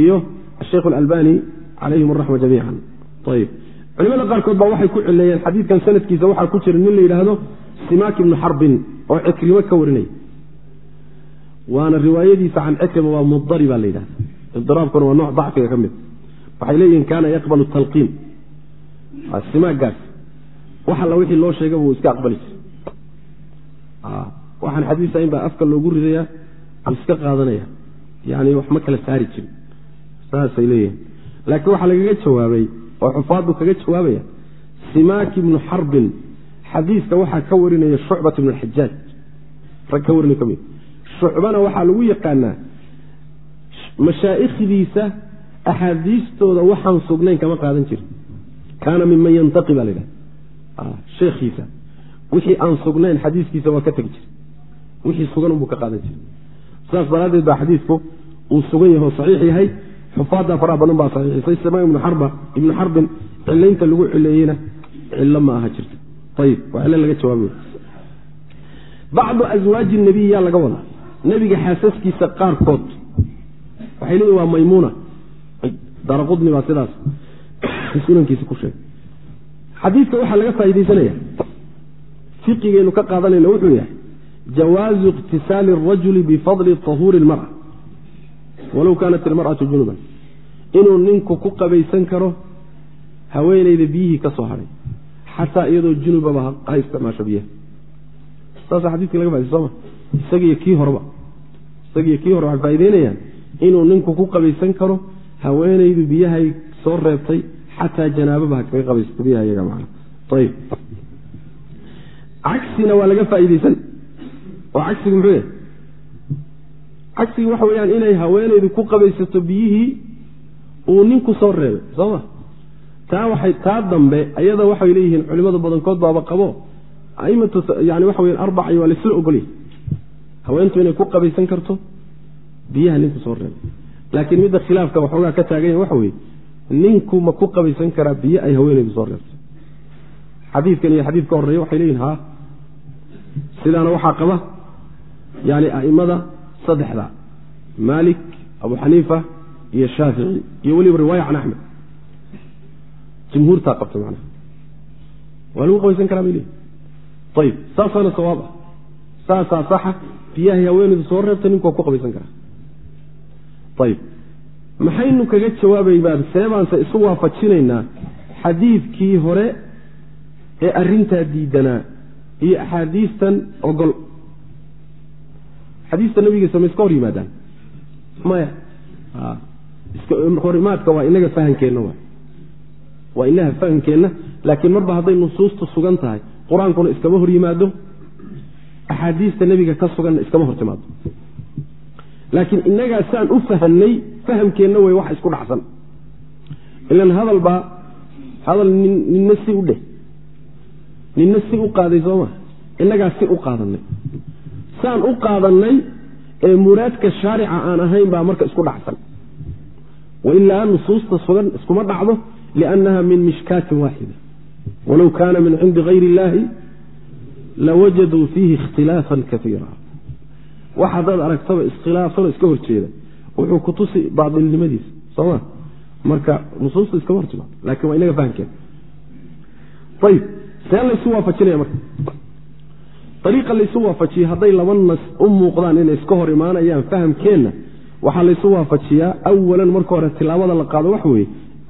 iyo asheikh alalbani calayhim araxma jamiican. Ayib culimada qaarkood baa waxay ku cileeyeen xadiidkan sanadkiisa waxaa ku jira nin la yidhaahdo simaak ibnu xarbin oo cikrimo ka warinaya waana riwaayadiisa can cikrima waa mudari baa la yidhahda idiraabkuna waa nooc dacfiga ka mid. Waxay leeyihiin kaana yaqbalu talqiin. Simaagaas wax alla wixii loo sheegaba wuu iska aqbali jira waxaan xadiisa in baa afka loogu ridayaa iska qaadanaya. Yani wax ma kala saari jirin. Saasay leeyihiin. Laakiin waxaa lagaga jawaabay oo xufaaddu kaga jawaabaya simaak ibnu xarbin xadiiska waxaa ka warinaya shucbat ibnu xajaaj rag ka warinay ka mid shucbana waxaa lagu yaqaanaa mashaa'ikhdiisa axaadiistooda waxaan sugnayn kama qaadan jirin. Kaana minman yantaqi baa la yidhaha sheekhiisa wixii aan sugnayn xadiiskiisa waa ka tegi jira wixii sugan unbuu ka qaadan jiray. Sidaas daraaddeed baa xadiidku uu sugan yahay oo saxiix yahay. Xufaadda faraha badan baa saxiixisay sama ibnu xarbin cilaynta lagu cileeyeyna cillo ma aha jirta ayib waa cilo laga jawaabi bacdu aswaaji nebiy yaa laga wadaa nebiga xaasaskiisa qaarkood. Waxay leeyihiin waa maymuuna daraqudni baa sidaas. Sunankiisa ku sheegay xadiidka waxaa laga faaidaysanaya fiqigeynu ka qaadanayna wuxuu yahay jawaazu iqtisaali arajuli bifadli tahuuri ilmara walow kaanat ilmar'atu junuban. Inuu ninku ku qabaysan karo haweenayda biyihii ka soo hadhay xataa iyadoo junubaba ha isticmaasho biyaha saasa xadiiska laga faiday sooma isagiyo kii horeba. Isagiyo kii hore waxay faa'ideynayaan inuu ninku ku qabaysan karo haweenaydu biyahay soo reebtay xataa janaababa ha kaga qabaysato biyaha iyaga macana ayib cagsina waa laga faa'iideysan oo cagsigu muxuu yahay? Cagsigu waxa weeyaan inay haweenaydu ku qabaysato biyihii uu ninku soo reebay soo ma? Taa waxay taa dambe ayada waxay leeyihiin culimada badankood baaba qabo aimatu yani waxa weya arbaci waa laisla ogolyahy haweentu inay ku qabaysan karto biyaha ninku soo reebay. Laakiin midda khilaafka waxoogaa ka taaganya waxa weeye ninku ma ku qabaysan karaa biyo ay haweenaydu soo reebto xadiidkan iyo xadiid ka waxay leeyihiin ha sidaana waxaa qaba yani aimada saddexda maalik abu xaniifa iyo shaafici iyo weliba riwaaya can axmed. Jumhuurtaa qabta macnaha. Waa lagu qabaysan karaa bay leeyihiin ayib saasaana sawaab ah. Saasaa saxa biyahay haweenaydu soo reebta ninku waa ku qabaysan karaa. Ayib maxaynu kaga jawaabaybaan seebaanse isu waafajinaynaa xadiidkii hore ee arrintaa diidanaa iyo axaadiistan ogol. Xadiista nabigiisa ma iska hor yimaadaan? Maya. Horimaadka waa inaga fahankeenna wa waa inaga fahankeenna laakiin marba hadday nusuustu sugan tahay qur'aankuna iskama hor yimaado axaadiista nebiga ka suganna iskama hor timaado. Laakiin inagaa saan u fahanay fahamkeenna wey wax isku dhacsan. Ilan hadal baa hadal ninna si u dheh ninna si u qaaday sooma innagaa si u qaadanay. Saan u qaadanay ee muraadka shaarica aan ahayn baa marka isku dhacsan. Wailaa nusuusta sugan iskuma dhacdo liannaha min mishkaatin waaxida walow kaana min cindi hayri illaahi lawajaduu fiihi ikhtilaafan kaiira wax haddaad aragtaba iskhilaafsanoo iska horjeeda wuxuu ku tusi baailnimadiisa soma marka nusuusta iskama hortimaado laakiin waa inaga fahamkeeda see laysu waafajinaya marka. Ariiqa laysu waafajiyey hadday laba nas u muuqdaan inay iska hor imaanayaan fahamkeenna waxaa laysu waafajiyaa awalan marka hore tilaabada la qaado waxa weeye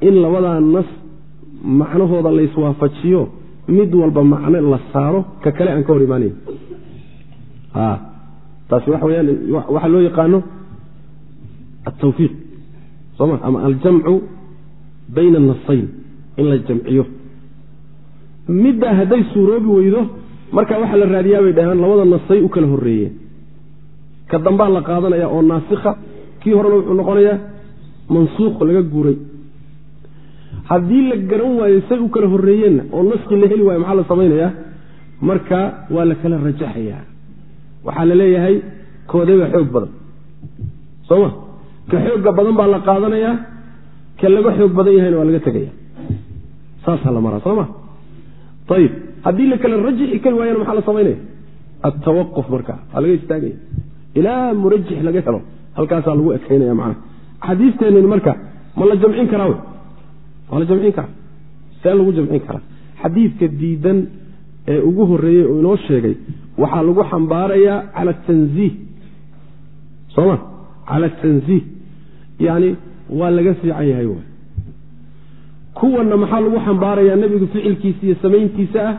in labadaa nas macnahooda layswaafajiyo mid walba macno la saaro ka kale aan ka hor imaanayn taasi waxa weyaan waxaa loo yaqaano altawfiiq soma ama aljamcu bayna anasayn in la jamciyo middaa hadday suuroobi weydo marka waxaa la raadiyaa bay dhahaan labada nasay u kala horeeyeen ka dambaa la qaadanaya oo naasikha kii horena wuxuu noqonayaa mansuuq laga guuray. Haddii la garan waayo say u kala horeeyeenna oo naskhi la heli waayo maxaa la samaynayaa? Marka waa la kala rajaxayaa. Waxaa la leeyahay koodeba xoog badan. Sooma ka xooga badan baa la qaadanayaa ka laga xoog badan yahayna waa laga tegaya saasaa la maraa sooma ayib haddii la kala rajixi kari waayana maxaa la samaynaya altawaquf marka. Waa laga istaagaya. Ilaa murajix laga helo. Halkaasaa lagu ekaynaya macnaha. Xadiisteenani marka ma la jamcin karaa wy waa la jamcin karaa? See lagu jamcin karaa. Xadiidka diidan ee ugu horeeyey uu inoo sheegay waxaa lagu xambaarayaa cala atanziih sooma cala atanziih yani waa laga fiican yahay kuwanna maxaa lagu xambaarayaa nebigu ficilkiisa iyo samayntiisa ah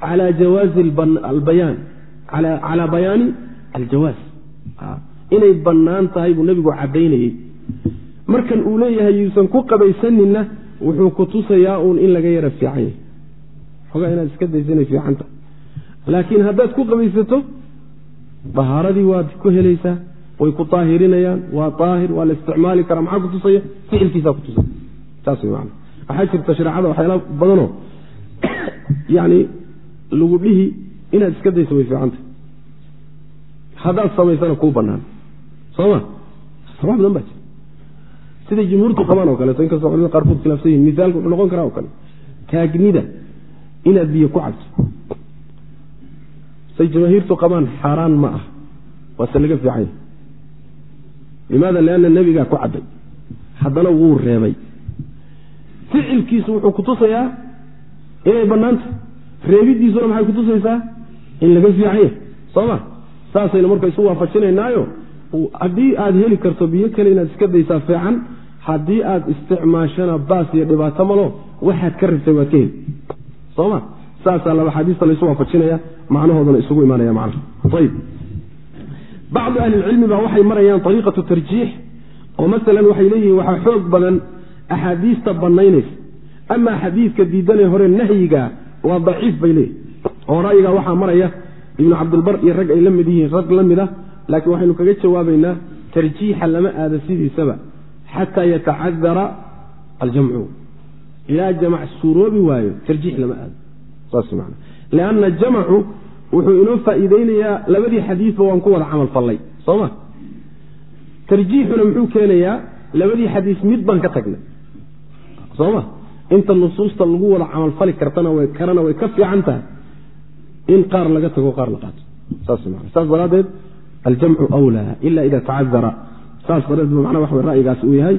cala jawaazi albayaan calaa bayaani aljawaaz. Inay bannaan tahay buu nebigu caddaynayey markan uu leeyahay yuusan ku qabaysaninna wuxuu ku tusayaa uun in laga yara fiican xogaa inaad iska daysa inay laakiin haddaad ku qabaysato dahaaradii waad ku helaysaa way ku daahirinayaan waa daahir waa la isticmaali karaa maxaa kutusaya ficilkiisaa kutusaya saas way maana waxaa jirta shareecada waxyaala badanoo yani lagu dhihi inaad iska dayso way fiicanta haddaad samaysana kuu banaan soma baa jira. Siday jumhuurtu qabaan oo kaleeto inkastoo culimada qaarkood khilaafsan yihiin misaalka wuxuu noqon karaa oo kale. Taagnida inaad biyo ku cabto. Say jamaahiirtu qabaan xaaraan ma ah. Waase laga fiicanya limaada lianna nebigaa ku cabbay. Haddana wuu reebay ficilkiisu wuxuu kutusayaa inay bannaanta reebidiisuna maxay kutusaysaa in laga fiicanya soo ma? Saasaynu marka isu waafajinaynaayo. Haddii aad heli karto biyo kale inaad iska daysaa fiican haddii aad isticmaashana baas iyo dhibaato malo waxaad ka rabtay waad ka heli. Soma saasaa laba xadiista laysu waafajinaya macnahoodana isugu imaanaya macnaha. Ayib bacdu ahlilcilmi baa waxay marayaan ariiqatu tarjiix oo masalan waxay leeyihiin waxaa xoog badan axaadiista bannaynaysa ama xadiidka diidanee hore nahyiga waa daciif bay leeyihiin oo ra'yigaa waxaa maraya ibnu cabdilbar iyo rag ay la mid yihiin rag la mid ah laakiin waxaynu kaga jawaabaynaa tarjiixa lama aada sidiisaba xataa yatacadara aljamcu ilaa jamac suuroobi waayo tarjiix lama aado saas man lianna jamacu wuxuu inoo faa'iideynayaa labadii xadiidba waan ku wada camal fallay soo ma tarjiixuna muxuu keenayaa labadii xadiis mid baan ka tagnay soo ma? Inta nusuusta lagu wada camalfali kartana karana way ka fiican tahay. In qaar laga tago qaar la qaato. Daraaddeed aljamcu wlaa ila ida tacadara. Saas dareed macnaa waxa ra'yigaas uu yahay.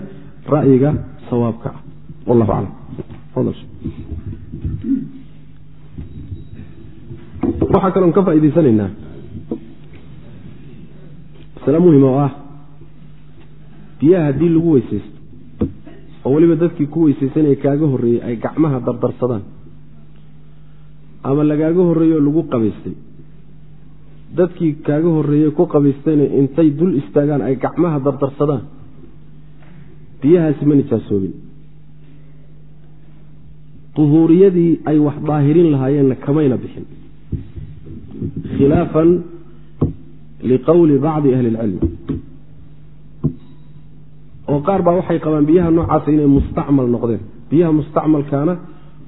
Ra'yiga sawaabka ah. Wallahu aclam. Waxaa kaloon ka faa'idaysanaynaa. Masale muhiim oo ah biyaha haddii lagu weysaysto oo weliba dadkii ku weysaysanaya kaaga horreeyey ay gacmaha dardarsadaan. Ama lagaaga horreeyo lagu qabaystay. Dadkii kaaga horreeyey ku qabaystayna intay dul istaagaan ay gacmaha dardarsadaan. Biyahaasi ma nijaasoobin duhuuriyadii ay wax daahirin lahaayeenna kamayna bixin. Khilaafan liqowli bacdi ahli ilcilmi oo qaar baa waxay qabaan biyaha noocaasa inay mustacmal noqdeen. Biyaha mustacmalkaana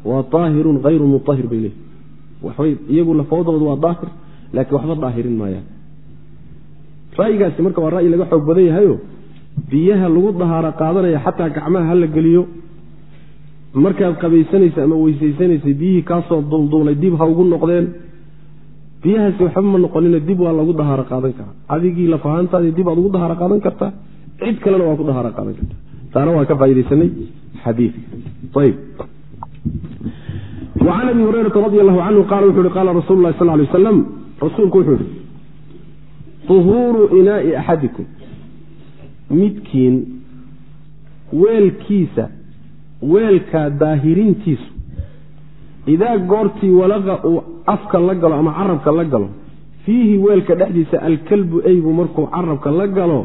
waa daahirun hayru mutahir bay leeyihi waxbay iyagu lafoodoodu waa daahir laakiin waxba daahirin maayaan. Ra'yigaasi marka waa ra'yi laga xoog badan yahayo biyaha lagu dahaaro qaadanaya xataa gacmaha ha la geliyo. Markaad qabaysanaysa ama weysaysanaysa biyihii kaasoo duulduulay dib ha ugu noqdeen. Biyahaasi waxba ma noqonina dib waa lagu dahaaro qaadan karaa. Adigii lafahaantaadii dib aad ugu dahaaro qaadan kartaa cid kalena waa ku dahaaro qaadan kartaa taana waa ka faa'idaysanay xadiidka. Ayb wacan abi hurayrata radi allahu canhu qaala wuxu uhi qaala rasulu lahi sal lay waslam rasuulku wuxuu yihi uhuuru inaai axadikum. Midkiin weelkiisa weelkaa daahirintiisu idaa goortii walaqa uu afka la galo ama carabka la galo fiihi weelka dhexdiisa alkalbu eygu markuu carabka la galo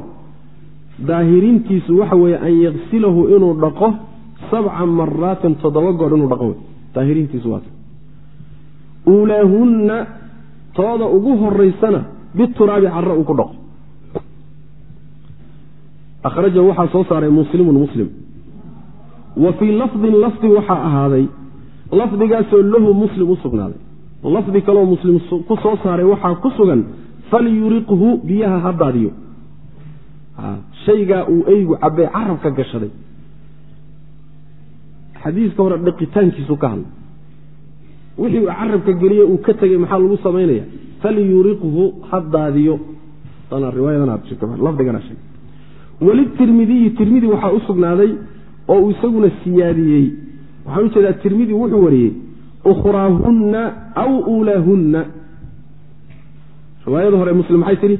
daahirintiisu waxa weeye an yaqsilahu inuu dhaqo sabca maraatin toddoba goor inuu dhaqo daahirintiisu waata uulaahunna tooda ugu horaysana bituraabi carro uu ku dhaqo. Akhrajahu waxaa soo saaray muslimun muslim. Wa fii lafdin lafdi waxaa ahaaday lafdigaasoo lahu muslim u sugnaaday. Lafdi kaloo muslim ku soo saaray waxaa ku sugan falyuriqhu biyaha ha daadiyo shaygaa uu eygu cabbay carabka gashaday. Xadiiska hore dhaqitaankiisu ka hadlay. Wixii uu carabka geliye uu ka tegey maxaa lagu samaynaya falyuriqhu ha daadiyo. Welitirmidiyi tirmidi waxaa u sugnaaday oo uu isaguna siyaadiyey. Waxaan u jeedaa tirmidi wuxuu wariyey ukhraahunna aw uulaahunna riwaayada hore muslim maxay tidhi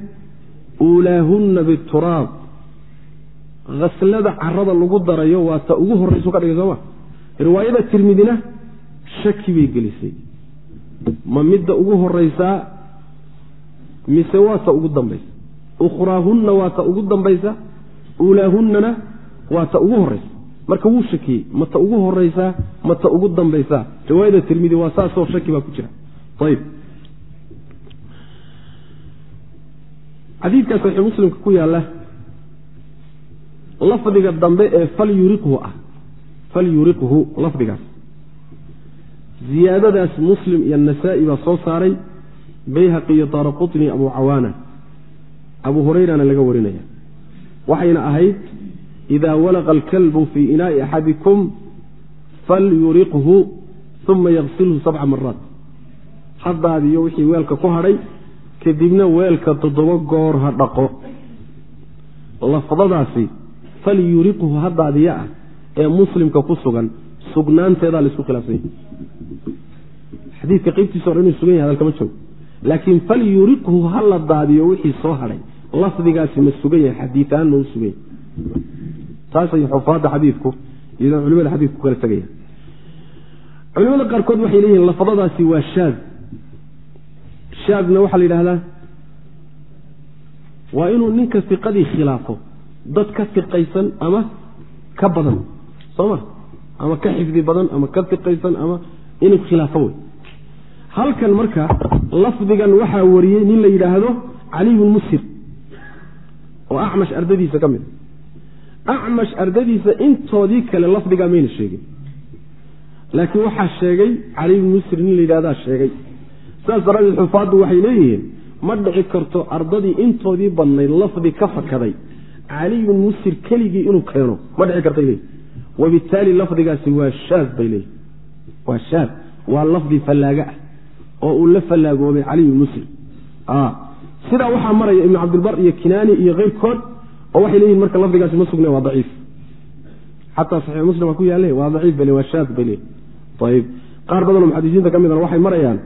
uulaahunna bituraab. Haslada carada lagu darayo waa ta ugu horraysu ka dhigay sooma riwaayada tirmidina shaki bay gelisay. Ma midda ugu horaysaa mise waa ta ugu dambaysa? Ukhraahunna waa ta ugu dambaysa? Uulaahunnana waa ta ugu horaysa marka wuu shakiyey ma ta ugu horaysaa ma ta ugu dambaysaa riwaayada tirmidi waa saasoo shaki baa ku jira. Ayb xadiidkaa saxiix muslimka ku yaalla lafdiga dambe ee fal yuriqhu ah fal yuriqhu lafdigaas. Ziyaadadaas muslim iyo nasaa-i baa soo saaray bayhaqi iyo daara qutni abu cawaana abu hurayrana laga warinaya. Waxayna ahayd idaa walaqa alkalbu fii inaa'i axadikum falyuriqhu uma yaksilhu sabca maraat haddaadiyo wixii weelka ku hadhay kadibna weelka toddoba goor ha dhaqo. Lafdadaasi falyuriqhu haddaadiya ah ee muslimka ku sugan sugnaanteedaa la isku khilaafsan yahy xadiidka qeybtiisa hore inuu sugan yahay hadalkama joogo laakiin falyuriqhu ha la daadiyo wixii soo hadhay lafdigaasi ma sugan yahay xadiiaan ma u sugan yahay. Taasay xufaadda xadiidku iyo culimada xadiidku kala tegaya culimada qaarkood waxay leeyihiin lafdadaasi waa shaad shaadna waxaa la yidhahdaa waa inuu ninka fiqadii khilaafo dad ka fiqaysan ama ka badan soo ma? Ama ka xifdi badan ama ka fiqaysan ama inuu khilaafo wey halkan marka lafdigan waxaa wariyey nin la yidhaahdo caliy bn musir oo acmash ardadiisa ka mid acmash ardadiisa intoodii kale lafdigaa mayna sheegin. Laakiin waxaa sheegay caliy bn musir nin la yidhahdaa sheegay saas daraadeed xufaaddu waxay leeyihiin ma dhici karto ardadii intoodii badnayd lafdi ka fakaday. Caliyun musir keligii inuu keeno ma dhici kartay leeyihiin wabittaali lafdigaasi waa shaad bay leeyihiin waa shaad waa lafdi fallaaga ah oo uu la fallaagoobay caliyun musir. Sidaa waxaa maraya ibnu cabdilbar iyo kinaani iyo keyrkood oo waxay leeyihiin marka lafdigaasi ma sugne waa daciif. Xataa saxiix muslim waa ku yaale waa daciif bay le waa shaad bay leeyihiin ayib qaar badanoo muxadisiinta ka midana waxay marayaan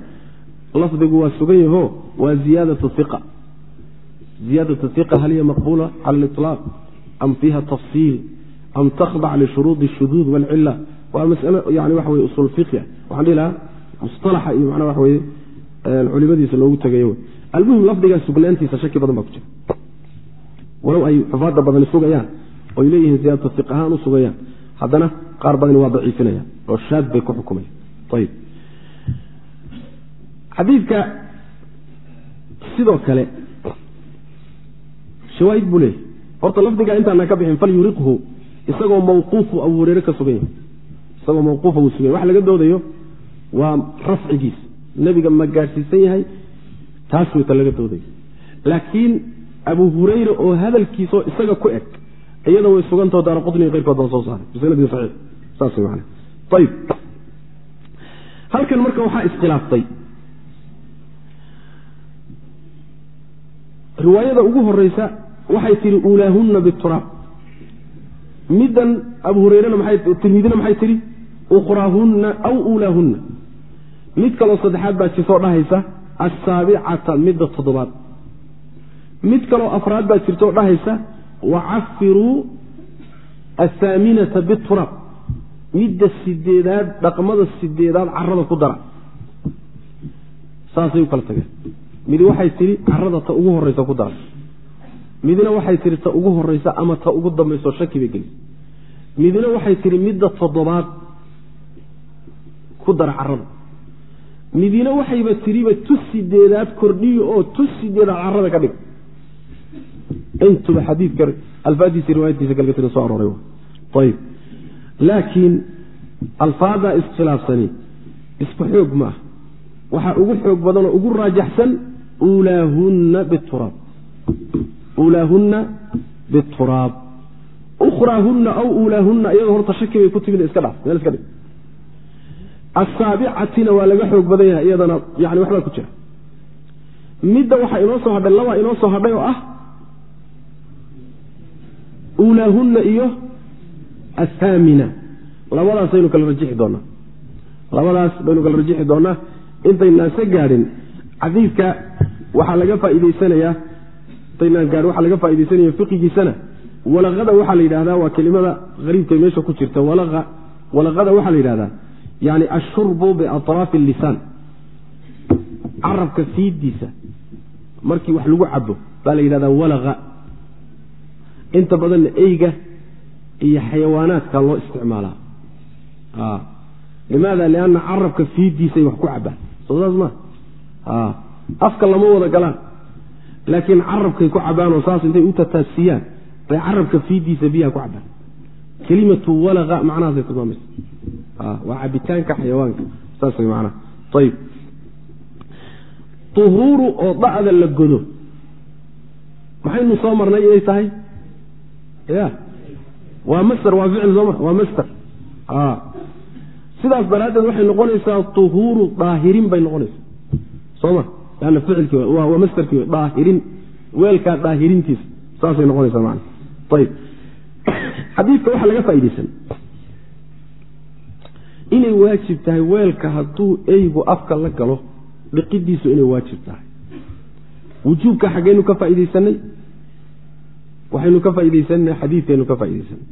lafdigu waa sugan yaho waa ziyaadatu iqa ziyaadatu iqa hal hiya maqbula cala aliطlaaq am fiiha tafsiil am takhdac lishuruudi الshuduud wاlcila waa masalo yani waxa weye usul fiqhi ah waxaan dhihi lahaa musطalaxa iyo macnaa waxa weye culimadiisa loogu tegayo almuhim lafdigaa sugnaantiisa shaki badan baa ku jira walow ay xufaada badani sugayaan oy leeyihiin ziyaadatu iq ahaan u sugayaan haddana qaar badani waa daciifinayaan oo shaad bay ku xukumayan ayb xadiidka sidoo kale shawaahid buu leeyahy horta lafdigaa intaana ka bixin fal isagoo mawquufu abu hureere ka sugan yahay. Isagoo mawquufa wuu sugan yahy waxa laga doodayo waa rafcigiisa nebiga ma gaadhsiisan yahay taas weyta laga doodayo laakiin abu hurayra oo hadalkiisao isaga ku eg iyada way sugantao daara qutniga keyrkood soo saaray. Bisanadii saxiix. Saas man ayib halkan marka waxaa iskhilaaftay riwaayada ugu horeysa waxay tihi uulaahunna bituraab. Middan abu hureyrena tirmidina maxay tihi ukhraahunna aw uulaahunna mid kaloo saddexaad baa jirtoo dhahaysa assaabicata midda toddobaad. Mid kaloo afraad baa jirtoo dhahaysa wacafiruu athaaminata bituraab. Midda sideedaad dhaqmada sideedaad carada ku dara. Saasay u kala tageen midi waxay tihi carada ta ugu horeysa ku dara midna waxay tihi ta ugu horeysa ama ta ugu dambayso shaki bay gelisay midna waxay tihi midda toddobaad ku dara carada midina waxayba tiriba tu sideedaad oo tu carada ka dhig. Intuba xadiidka alfaadiisa riwaayadkiisa galgatira soo arooray ayib laakiin alfaadaa iskhilaafsani isku xoog ma ah. Waxaa ugu xoog badan oo ugu raajaxsan ulaahunna bituraab ukhraahunna aw uulaahunna iyadoo horta shaki bay ku timid iska dhaaf meel iska dhig asaabicatina waa laga xoog badan yahay iyadana yani waxbaa ku jira midda waxaa inoo soo hadhay labaa inoo soo hadhay oo ah uulaahunna iyo athaamina labadaas baynu kala rajixi doonaa labadaas baynu kala rajixi doonaa intaynaan ka gaadhin xadiidka waxaa laga faa'iideysanayaa gaadhin waxaa laga faaideysanaya fiqigiisana. Walaqada waxaa la yidhahdaa waa kelimada hariibka meesha ku jirta walaqa walaqada waxaa la yidhahdaa yani ashurbu biatraafi allisaan. Carabka fiidiisa markii wax lagu cabo baa la yidhahdaa walaqa. Inta badanna eyga iyo xayawaanaadka loo isticmaalaa. Limaada? Lianna carabka fiidiisay wax ku cabaan soo saas ma afka lama wada galaan. Laakiin carabkay ku cabaanoo saas intay u tataasiyaan bay carabka fiidiisa biyaha ku cabaan. Kelimatu walaqa macnahaasay tilmaamaysa waa cabitaanka xayawaanka. Saas macnaha. Ayib uhuuru oo da'da la godo. Maxaynu soo marnay inay tahay? Ya. Waa master waa ficil sooma waa master sidaas daraaddeed waxay noqonaysaa uhuuru daahirin bay noqonaysaa. Sooma waa masterkii daahirin weelkaa daahirintiisa saasay noqonaysaa man ayib xadiidka waxaa laga faa'idaysan inay waajib tahay weelka hadduu eygu afka la galo dhiqidiisu inay waajib tahay. Wujuubka xaggeynu ka faa'idaysanay waxaynu ka faa'idaysanay xadiidkaynu ka faa'idaysanay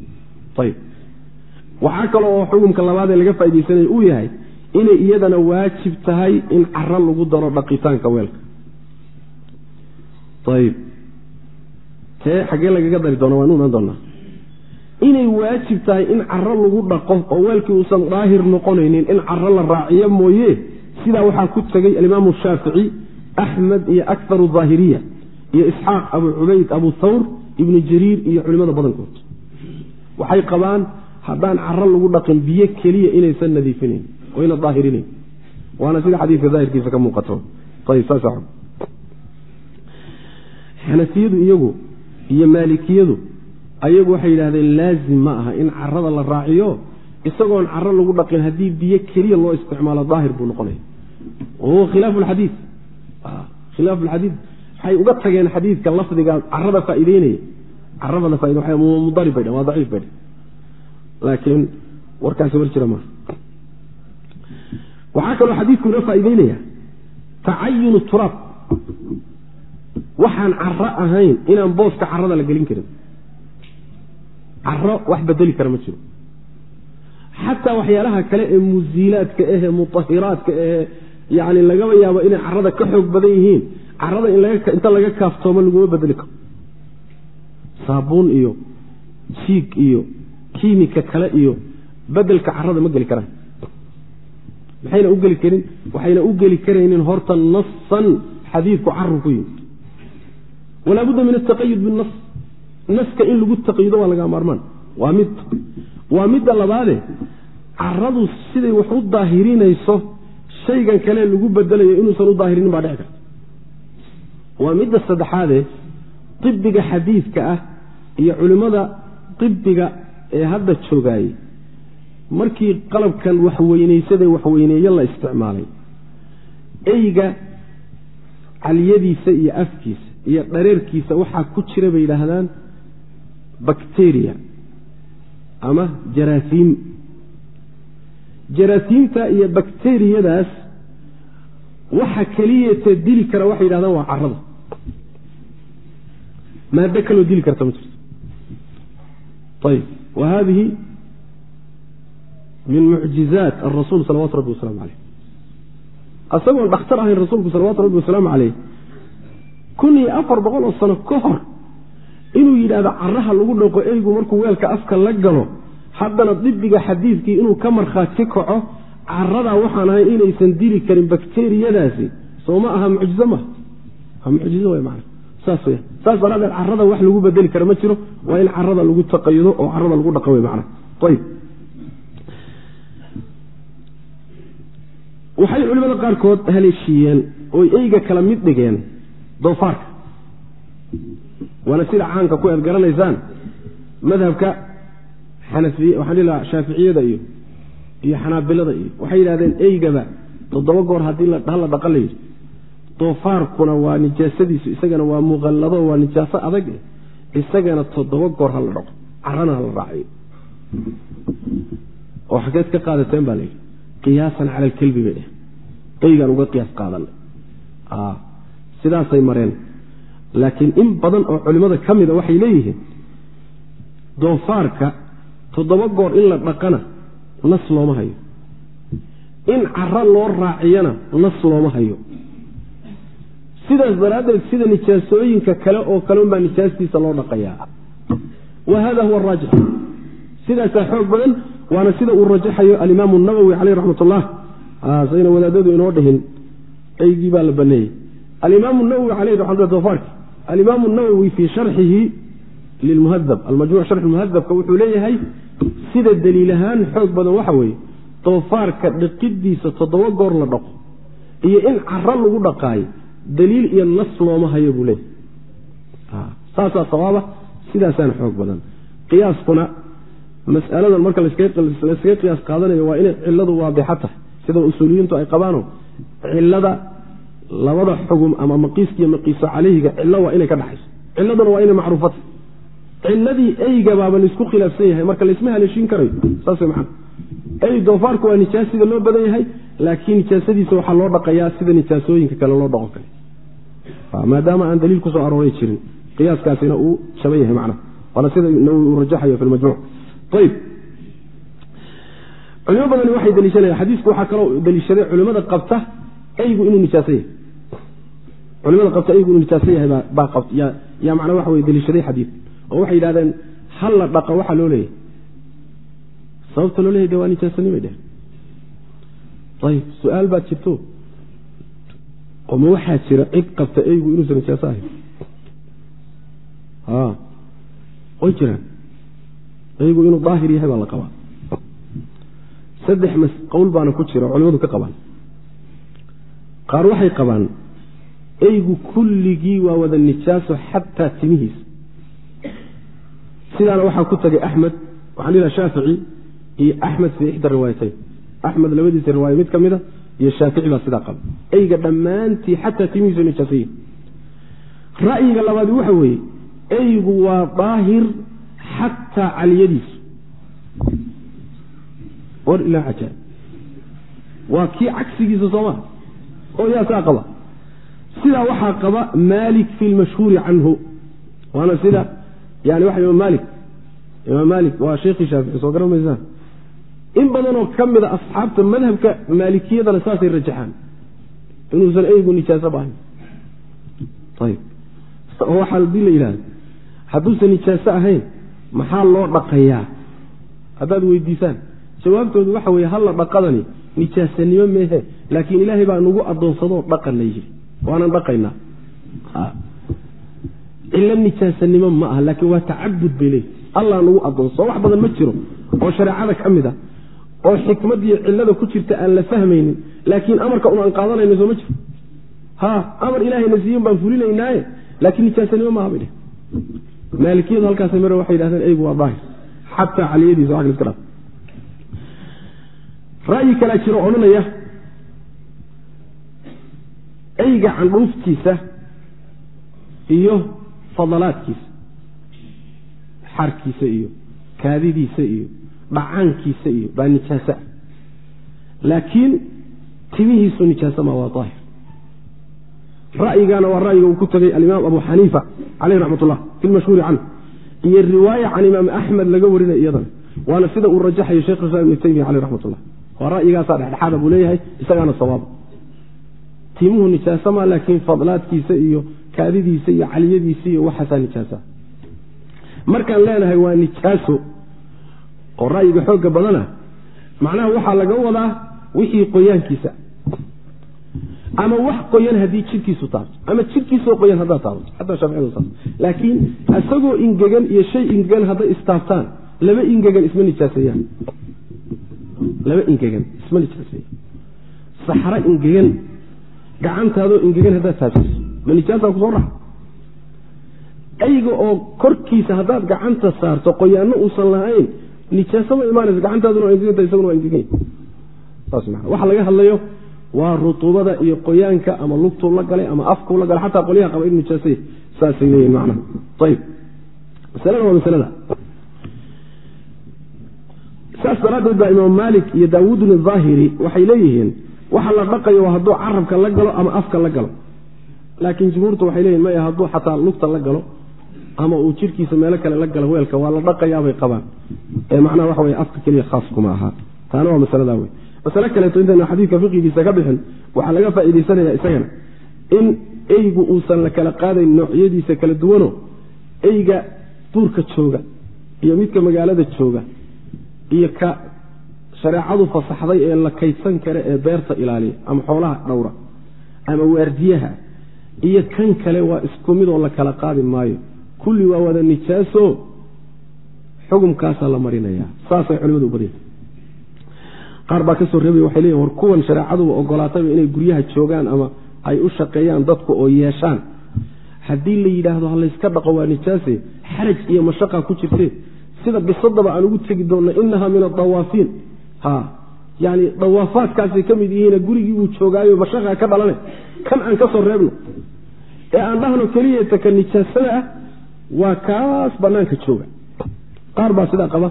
ayib waxaa kale oo xukumka labaadee laga faa'idaysanayo uu yahay inay iyadana waajib tahay in caro lagu daro dhaqitaanka weelka. Ayib tee xaggee lagaga dari doona waan u doonaa. Inay waajib tahay in caro lagu dhaqo oo weelkii uusan daahir noqonaynin in caro la raaciyo mooye sidaa waxaa ku tegay alimaamu shaafici axmed iyo akaru daahiriya iyo isxaaq abu cubayd abu thawr ibnu jariir iyo culimada badankood. Waxay qabaan haddaan caro lagu dhaqin biyo keliya inaysan nadiifinayn oyna daahirinayn waana sida xadiidka daahirkiisa ka muuqato. Xanafiyadu iyagu iyo maalikiyadu ayagu waxay yidhahdeen laazim ma aha in carada la raaciyo isagoon caro lagu dhaqin haddii biyo keliya loo isticmaalo daahir buu noqonaya. Wahuwa khilaafu lxadiid khilaafu lxadiid waxay uga tageen xadiidka lafdiga carada faa'iideynaya. Carabada faa mudarib bay dhan waa daciif bay dhan laakiin warkaasi war jira maaha waxaa kaloo xadiidku inoo faa'iideynaya tacayunu turaab waxaan caro ahayn inaan booska carada la gelin karin. Caro wax bedeli kara ma jiro. Xataa waxyaalaha kale ee muziilaadka ahee mutahiraadka ahee yani lagaba yaabo inay carada ka xoog badan yihiin. Carada inta laga kaaftoomo laguma bedeli karo. Saabuun iyo jiig iyo kiimika kale iyo bedelka carada ma geli karaan maxayna u geli karin? Waxayna u geli karaynin horta nasan xadiidku caru ku yimid. Walaa budda min ataqayud binas naska in lagu taqayudo waa laga maarmaan. Waa mid waa midda labaade caradu siday wax u daahirinayso shaygan kale lagu bedelayo inuusan u daahirinin baa dhici karta. Waa midda saddexaade ibiga xadiidka ah iyo culimmada ibiga ee hadda joogaayey markii qalabkan waxweynaysada waxweyneeye la isticmaalay. Eyga caliyadiisa iyo afkiisa iyo dhareerkiisa waxaa ku jira bay yidhaahdaan bakteriya ama jaraasiim. Jaraasiimta iyo bakteriyadaas waxa keliyata dili kara waxay yidhahdaan waa carada maado kaloo dili karta ma jirto. Ayb wa hadihi min mucjizaat arasuul salawatu rabbi wasalaamu caleyh isagoon dhakhtar ahayn rasuulku salawatu rabbi wasalaamu caleyh kun iyo afar boqol oo sano ka hor inuu yidhahdo caraha lagu dhaqo eygu markuu weelka afka la galo haddana dibiga xadiidkii inuu ka markhaati kaco caradaa waxaan ahay inaysan dili karin bakteriyadaasi soo aha mucjizo maha waa mucjizo w man saas wya saas daraadeed carada wax lagu bedeli kara ma jiro waa in carada lagu taqayudo oo carada lagu dhaqan wey man ayb waxay culimada qaarkood haleeshiiyeen oy eyga kala mid dhigeen doofaarka. Waana sida caanka ku eed garanaysaan madhabka shaaficiyada iyo iyo xanaabilada iyo. Waxay yidhahdeen eygaba toddoba goor haddii hala dhaqan la yidhi doofaarkuna waa nijaasadiisu isagana waa muqallado waa nijaaso adag. Isagana toddoba goor hala dhaqo. Carana hala raaciyo oo xageed ka qaadateen baa layidhi qiyaasan cala alkelbi bay dheh eygaan uga qiyaas qaadanay sidaasay mareen. Laakiin in badan oo culimmada ka mida waxay leeyihiin doofaarka toddoba goor in la dhaqana nas looma hayo. In caro loo raaciyana nas looma hayo. Sidaas daraaddeed sida nijaasooyinka kale oo kale unbaa nijaastiisa loo dhaqayaa. Wa hada huwa araajix sidaasaa xoog badan waana sida uu rajaxayo alimaamu nawowi caleyh raxmat ullah sayna wadaadadu inoo dhihin eygii baa la baneeyey. Alimaamu nawowi raxmatullah doofaarki alimaamu nawowi fii sharxihi lilmuhadab almajmuc sharxi muhadabka wuxuu leeyahay sida daliil ahaan xoog badan waxa weeye doofaarka dhiqidiisa toddoba goor la dhaqo iyo in caro lagu dhaqaayo daliil iyo nas looma hayo buu leeyahay. Saasaa sawaaba sidaasaan xoog badan. Qiyaaskuna mas'aladan marka layskaga qiyaas qaadanayo waa inay ciladu waabixa tahay. Sida usuuliyiintu ay qabaano cilada labada xugum ama maqiiskiiyo maqiiso caleyhiga cillo waa inay ka dhaxayso. Ciladuna waa inay macruufa tahay. Ciladii eygabaaba laysku khilaafsan yahay marka laysma haleeshiin karayo saas man ey doofaarku waa nijaas sida loo badan yahay laakiin nijaasadiisa waxaa loo dhaqayaa sida nijaasooyinka kale loo dhaqo kale. Maadaama aan daliil ku soo arooray jirin qiyaaskaasina uu shaban yahay macnaha. Waana sida nawowi uu rajaxayo fi lmajmuuc ayb culimo badani waxay daliishanayaan xadiisku waxaa kaloo daliishaday culimada qabta eygu inuu nijaaso yahay culimada qabta eygu inuu nijaaso yahay baa qabt yaa macnaa waxa weye daliishaday xadiid oo waxay yidhahdeen hal la dhaqa waxaa loo leeyahay. Sababta loo leeyahy de waa nijaasanimay dheh ayib su'aal baad jirto. Oo ma waxaa jira cid qabta eygu inuusan nijaaso ahayn way jiraan eygu inuu daahir yahay baa la qabaa saddex qowl baana ku jira culimadu ka qabaan. Qaar waxay qabaan eygu kulligii waa wada nijaaso xataa timihiisa. Sidaana waxaa ku tagay axmed waxaan dhihaa shaafici iyo axmed fii ixda riwaayatayn. Axmed labadiisa riwaaya mid ka mida iyo shaafici baa sidaa qaba. Eyga dhammaantii xataa timihiisu nijaasayi ra'yiga labaadi waxa weeye eygu waa daahir xataa caliyadiisu war ilaa cajaab waa kii cagsigiisa sooma oo yaa saa qaba sidaa waxaa qaba maalik fi lmashhuuri canhu waana sida yani waxa imaam maalik imaam maalik waa sheekhii shaafici soo garan maysaan in badanoo ka mida asxaabta madhabka maalikiyadana saasay rajaxaan inuusan eygu nijaaso bahayn ayib oo waxaa haddii la yidhahdo hadduusan nijaaso ahayn maxaa loo dhaqayaa? Haddaad weydiisaan. Jawaabtoodu waxa weeye halla dhaqadani nijaasanimo meehe laakiin ilaahay baa nagu addoonsadoo dhaqan la yidhi waanan dhaqaynaa cilo nijaasanimo ma aha laakiin waa tacabud bay leeyihi allah nagu addoonso wax badan ma jiro oo shareecada ka mid a oo xikmadiiyo cilada ku jirta aan la fahmaynin laakiin amarka un aan qaadanayno soo ma jiro. Ha amar ilaahayna siiyen baan fulinaynaaye laakiin nijaasanimo maaha bay dheh maalikiyadu halkaas mare waxay yidhahdeen eygu waa daahir xataa caliyadiisa wa iska dhaaf ra'yi kalaa jiro odhanaya eyga candhuuftiisa iyo fadalaadkiisa xarkiisa iyo kaadidiisa iyo dhacaankiisa iyo baa nijaaso ah laakiin timihiisu nijaaso ma waa daahir ra'yigaana waa ra'yiga uu ku tegay alimaam abu xaniifa caleyh raxmat ullah fi lmashhuuri canhu. Iyo riwaaya can imaam axmed laga warinay iyadana waana sida uu rajaxayo shekh islam ibnu taymiya caleyh raxmat ullah waa ra'yigaasaa dhexdhexaada buu leeyahay isagaana sawaab. Timuhu nijaasama laakiin fadlaadkiisa iyo kaadidiisa iyo caliyadiisa iyo waxaasaa nijaasa markaan leenahay waa nijaaso oo ra'yiga xoogga badana macnaha waxaa laga wadaa wixii qoyaankiisa ama wax qoyan haddii jidhkiisu taabto. Ama jidhkiisoo qoyan haddaad taabato xataa shaaficiyadu saas laakiin isagoo ingegan iyo shay ingegan hadday istaabtaan laba ingegan isma nijaaseeyaan laba ingegan isma nijaaseeya saxro ingegan gacantaadoo ingegan haddaad taabsiso ma nijaasaa ku soo raxa ayga oo korkiisa haddaad gacanta saarto qoyaano uusan lahayn nijaaso ma imaanaysa gacantaaduna waa ingeganta isaguna waa ingegan. Saas maa waxa laga hadlayo waa rutuubada iyo qoyaanka ama lugtuu la galay ama afkuu la galay xataa qolyaha qaba in nijaasay saasay leeyihiin macnaha. Ayib masalada waa masalada. Saas daraaddeed baa imaam maalik iyo daawuudun ahaahiri waxay leeyihiin waxa la dhaqayo hadduu carabka la galo ama afka la galo. Laakiin jumhuurtu waxay leeyihiin maya hadduu xataa lugta la galo ama uu jidhkiisa meelo kale la galo weelka waa la dhaqayaabay qabaan. Ee macnaha waxa weye afka keliya khaas kuma ahaa taana waa masaladaa wey masale kaleeto intaynu xadiidka fiqigiisa ka bixin waxaa laga faa'iidaysanaya isagana in eygu uusan la kala qaadayn noocyadiisa kala duwano eyga duurka jooga iyo midka magaalada jooga iyo ka shareecadu fasaxday ee la kaydsan kare ee beerta ilaaliya ama xoolaha dhowra ama waardiyaha iyo kan kale waa isku mid la kala qaadi maayo. Kulli waa wada nijaaso xukumkaasaa la marinayaa. Saasay culimadu badaya qaar baa ka soo reebay waxay leeyihiin war kuwan shareecaduba ogolaatayba inay guryaha joogaan ama ay u shaqeeyaan dadku oo yeeshaan. Haddii la yidhaahdo ha layska dhaqo waa nijaase xaraj iyo mashaqa ku jirte. Sida bisadaba aan ugu tegi doonno inaha min adawaafiin yani dawaafaadkaasay ka mid yihiin gurigii uu joogaayo mashaqa ka dhalane. Kan aan ka soo reebno. Ee aan dhahno keliyata ka nijaasada ah waa kaas banaanka jooga. Qaar baa sidaa qaba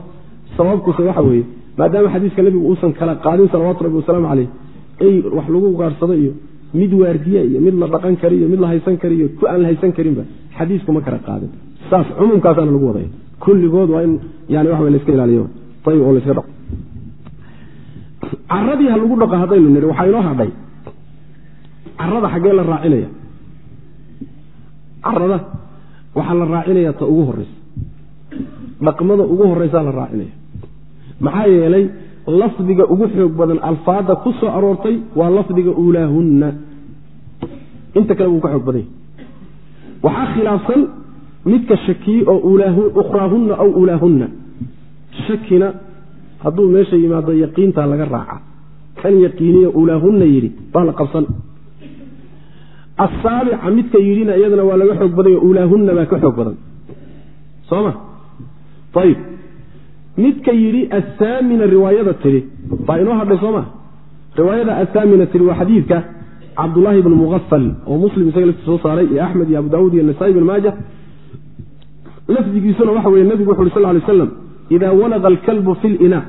sababkuse waxa weeye maadaama xadiiska nebigu uusan kala qaadin salawaatu rabbi wasalaamu caleyh ey wax lagu ugaarsado iyo mid waardiya iyo mid la dhaqan kari iyo mid la haysan kari iyo ku aan la haysan karinba xadiisku ma kala qaadin. Saas cumuumkaasaana lagu wadaya kulligood waa in yani waxa laska ilaaliyo. Ayib oo laska dhaqo. Caradii ha lagu dhaqo haddaynu niri waxaa inoo hadhay. Carada xaggee la raacinaya. Carada waxaa la raacinaya ta ugu horeysa dhaqmada ugu horeysaa la raacinaya maxaa yeelay lafdiga ugu xoog badan alfaada ku soo aroortay waa lafdiga uulaahunna inta kale wuu ka xoog badan yahy waxaa khilaafsan midka shakiye oo ukhraahunna aw uulaahunna shakina hadduu meesha yimaado yaqiintaa laga raaca. Kan yaqiiniyo uulaahunna yidhi baa la qabsan. Asaabica midka yidhina iyadana waa laga xoog badanya uulaahunna baa ka xoog badan. Soo ma? Ayib midka yidhi athaamina riwaayada tidhi baa inoo hadhay soo ma? Riwaayada athaamina tidhi waa xadiidka cabdulaahi bn muqafal oo muslim isaga lafti soo saaray iyo axmed iyo abu daawuud iyo nasaa-i bn maaja. Lafdigiisuna waxa weye nebigu wuxu uri sal lay slam idaa walaqa alkalbu fi lina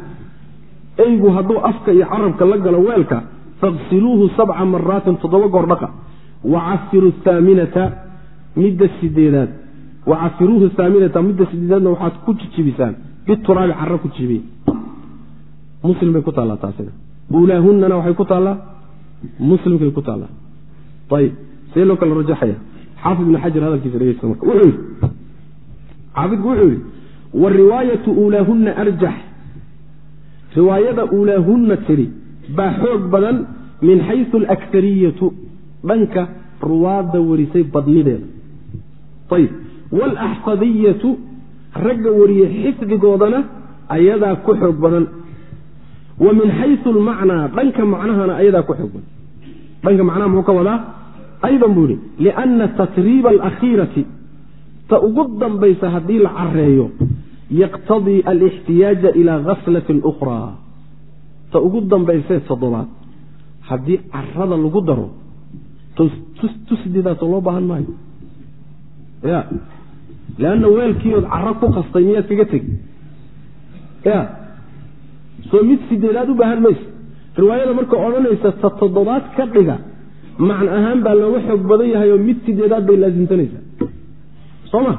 eygu hadduu afka iyo carabka la galo weelka faqsiluuhu sabca maraatin toddoba goor dhaqa. Wacafiru haaminata midda sideedaad. Wacafiruuhu haaminata midda sideedaadna waxaad ku jijibisaan bituraabi caro ku jijibiye muslim bay ku taallaa taasina uulaahunana waxay ku taallaa muslimkay ku taallaa ayib see loo kala rajaxaya xaafid ibn xajar hadalkiisa dhegeysta marka wuxuu yidhi xaafidku wuxuu yidhi wariwaayatu uulaahunna arjax riwaayada uulaahunna tiri baa xoog badan min xaysu alakariyatu dhanka ruwaadda warisay badnideeda ayib waalaxfadiyatu ragga wariye xifdigoodana ayadaa ku xoog badan. Wa min xayu lmacnaa dhanka macnahana ayadaa ku xoog badan. Dhanka macnaha muxuu ka wadaa? Aydan buu yihi lianna tatriiba alakhiirati ta ugu dambaysa haddii la careeyo yaqtadii alixtiyaaja ilaa ghaslatin ukhraa ta ugu dambaysee toddobaad haddii carada lagu daro tusideedaasoo loo baahan maayo ya leanna weelkiiood caro ku qastay miyaad kaga tegi ya soo mid sideedaad u baahan mayso riwaayada marka odhanaysa ta toddobaad ka dhiga macno ahaan baa looga xoog badan yahay oo mid sideedaad bay laasimsanaysaa soo ma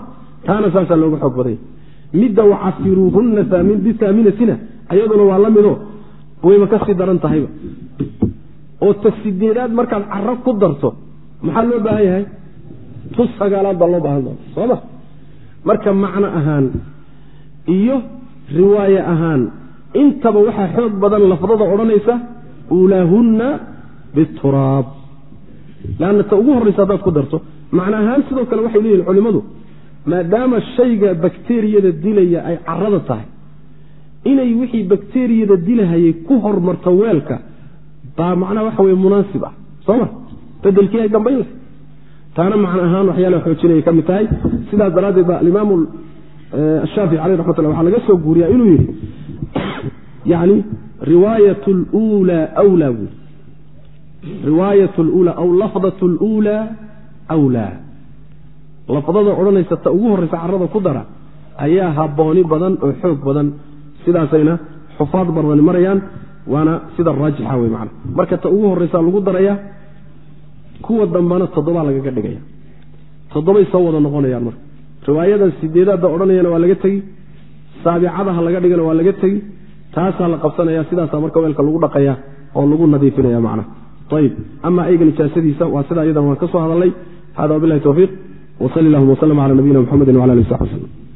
taana saasaa looga xoog badan yahay midda wacafiruuhunna bihaaminatina ayaduna waa la mido wayba ka sii daran tahayba oo ta sideedaad markaad caro ku darto maxaa loo baahan yahay tu sagaalaad baa loo baahan doona soo ma marka macno ahaan iyo riwaaye ahaan intaba waxaa xoog badan lafdada odhanaysa uulaahunna bituraab. Leanna ta ugu horraysa haddaad ku darto macno ahaan sidoo kale waxay leeyihiin culimmadu maadaama shayga bakteriyada dilaya ay carada tahay inay wixii bakteriyada dilahayay ku hormarto weelka baa macnaha waxa weye munaasib ah. Soo ma? Bedelkii ay dambaynaysa taana macno ahaan waxyaala xoojinayay ka mid tahay. Sidaas daraaddeed ba alimaamu ashaafici caleyh raxmat llah waxaa laga soo guuriyaa inuu yidhi <coughs> yani riwaayat lula wlaa buui riwaayat lula aw lafdat luulaa wlaa lafdada odhanaysa ta ugu horraysa carada ku dara ayaa habbooni badan oo xoog badan. Sidaasayna xufaad badani marayaan waana sida raajixa wey man marka ta ugu horraysa lagu daraya kuwa dambana toddobaa lagaga dhigaya. Toddobay soo wada noqonayaan marka. Riwaayadan sideedaadda odhanayana waa laga tegi saabicadaha laga dhigana waa laga tegi taasaa la qabsanaya sidaasaa marka weelka lagu dhaqaya oo lagu nadiifinaya macnaha ayib ama ayga nijaasadiisa waa sidaa iyadan waan ka soo hadalnay. Hada wabilahi towfiiq wsali allahuma wslm cala nabiyina mxamedi wala ali saxbi wslm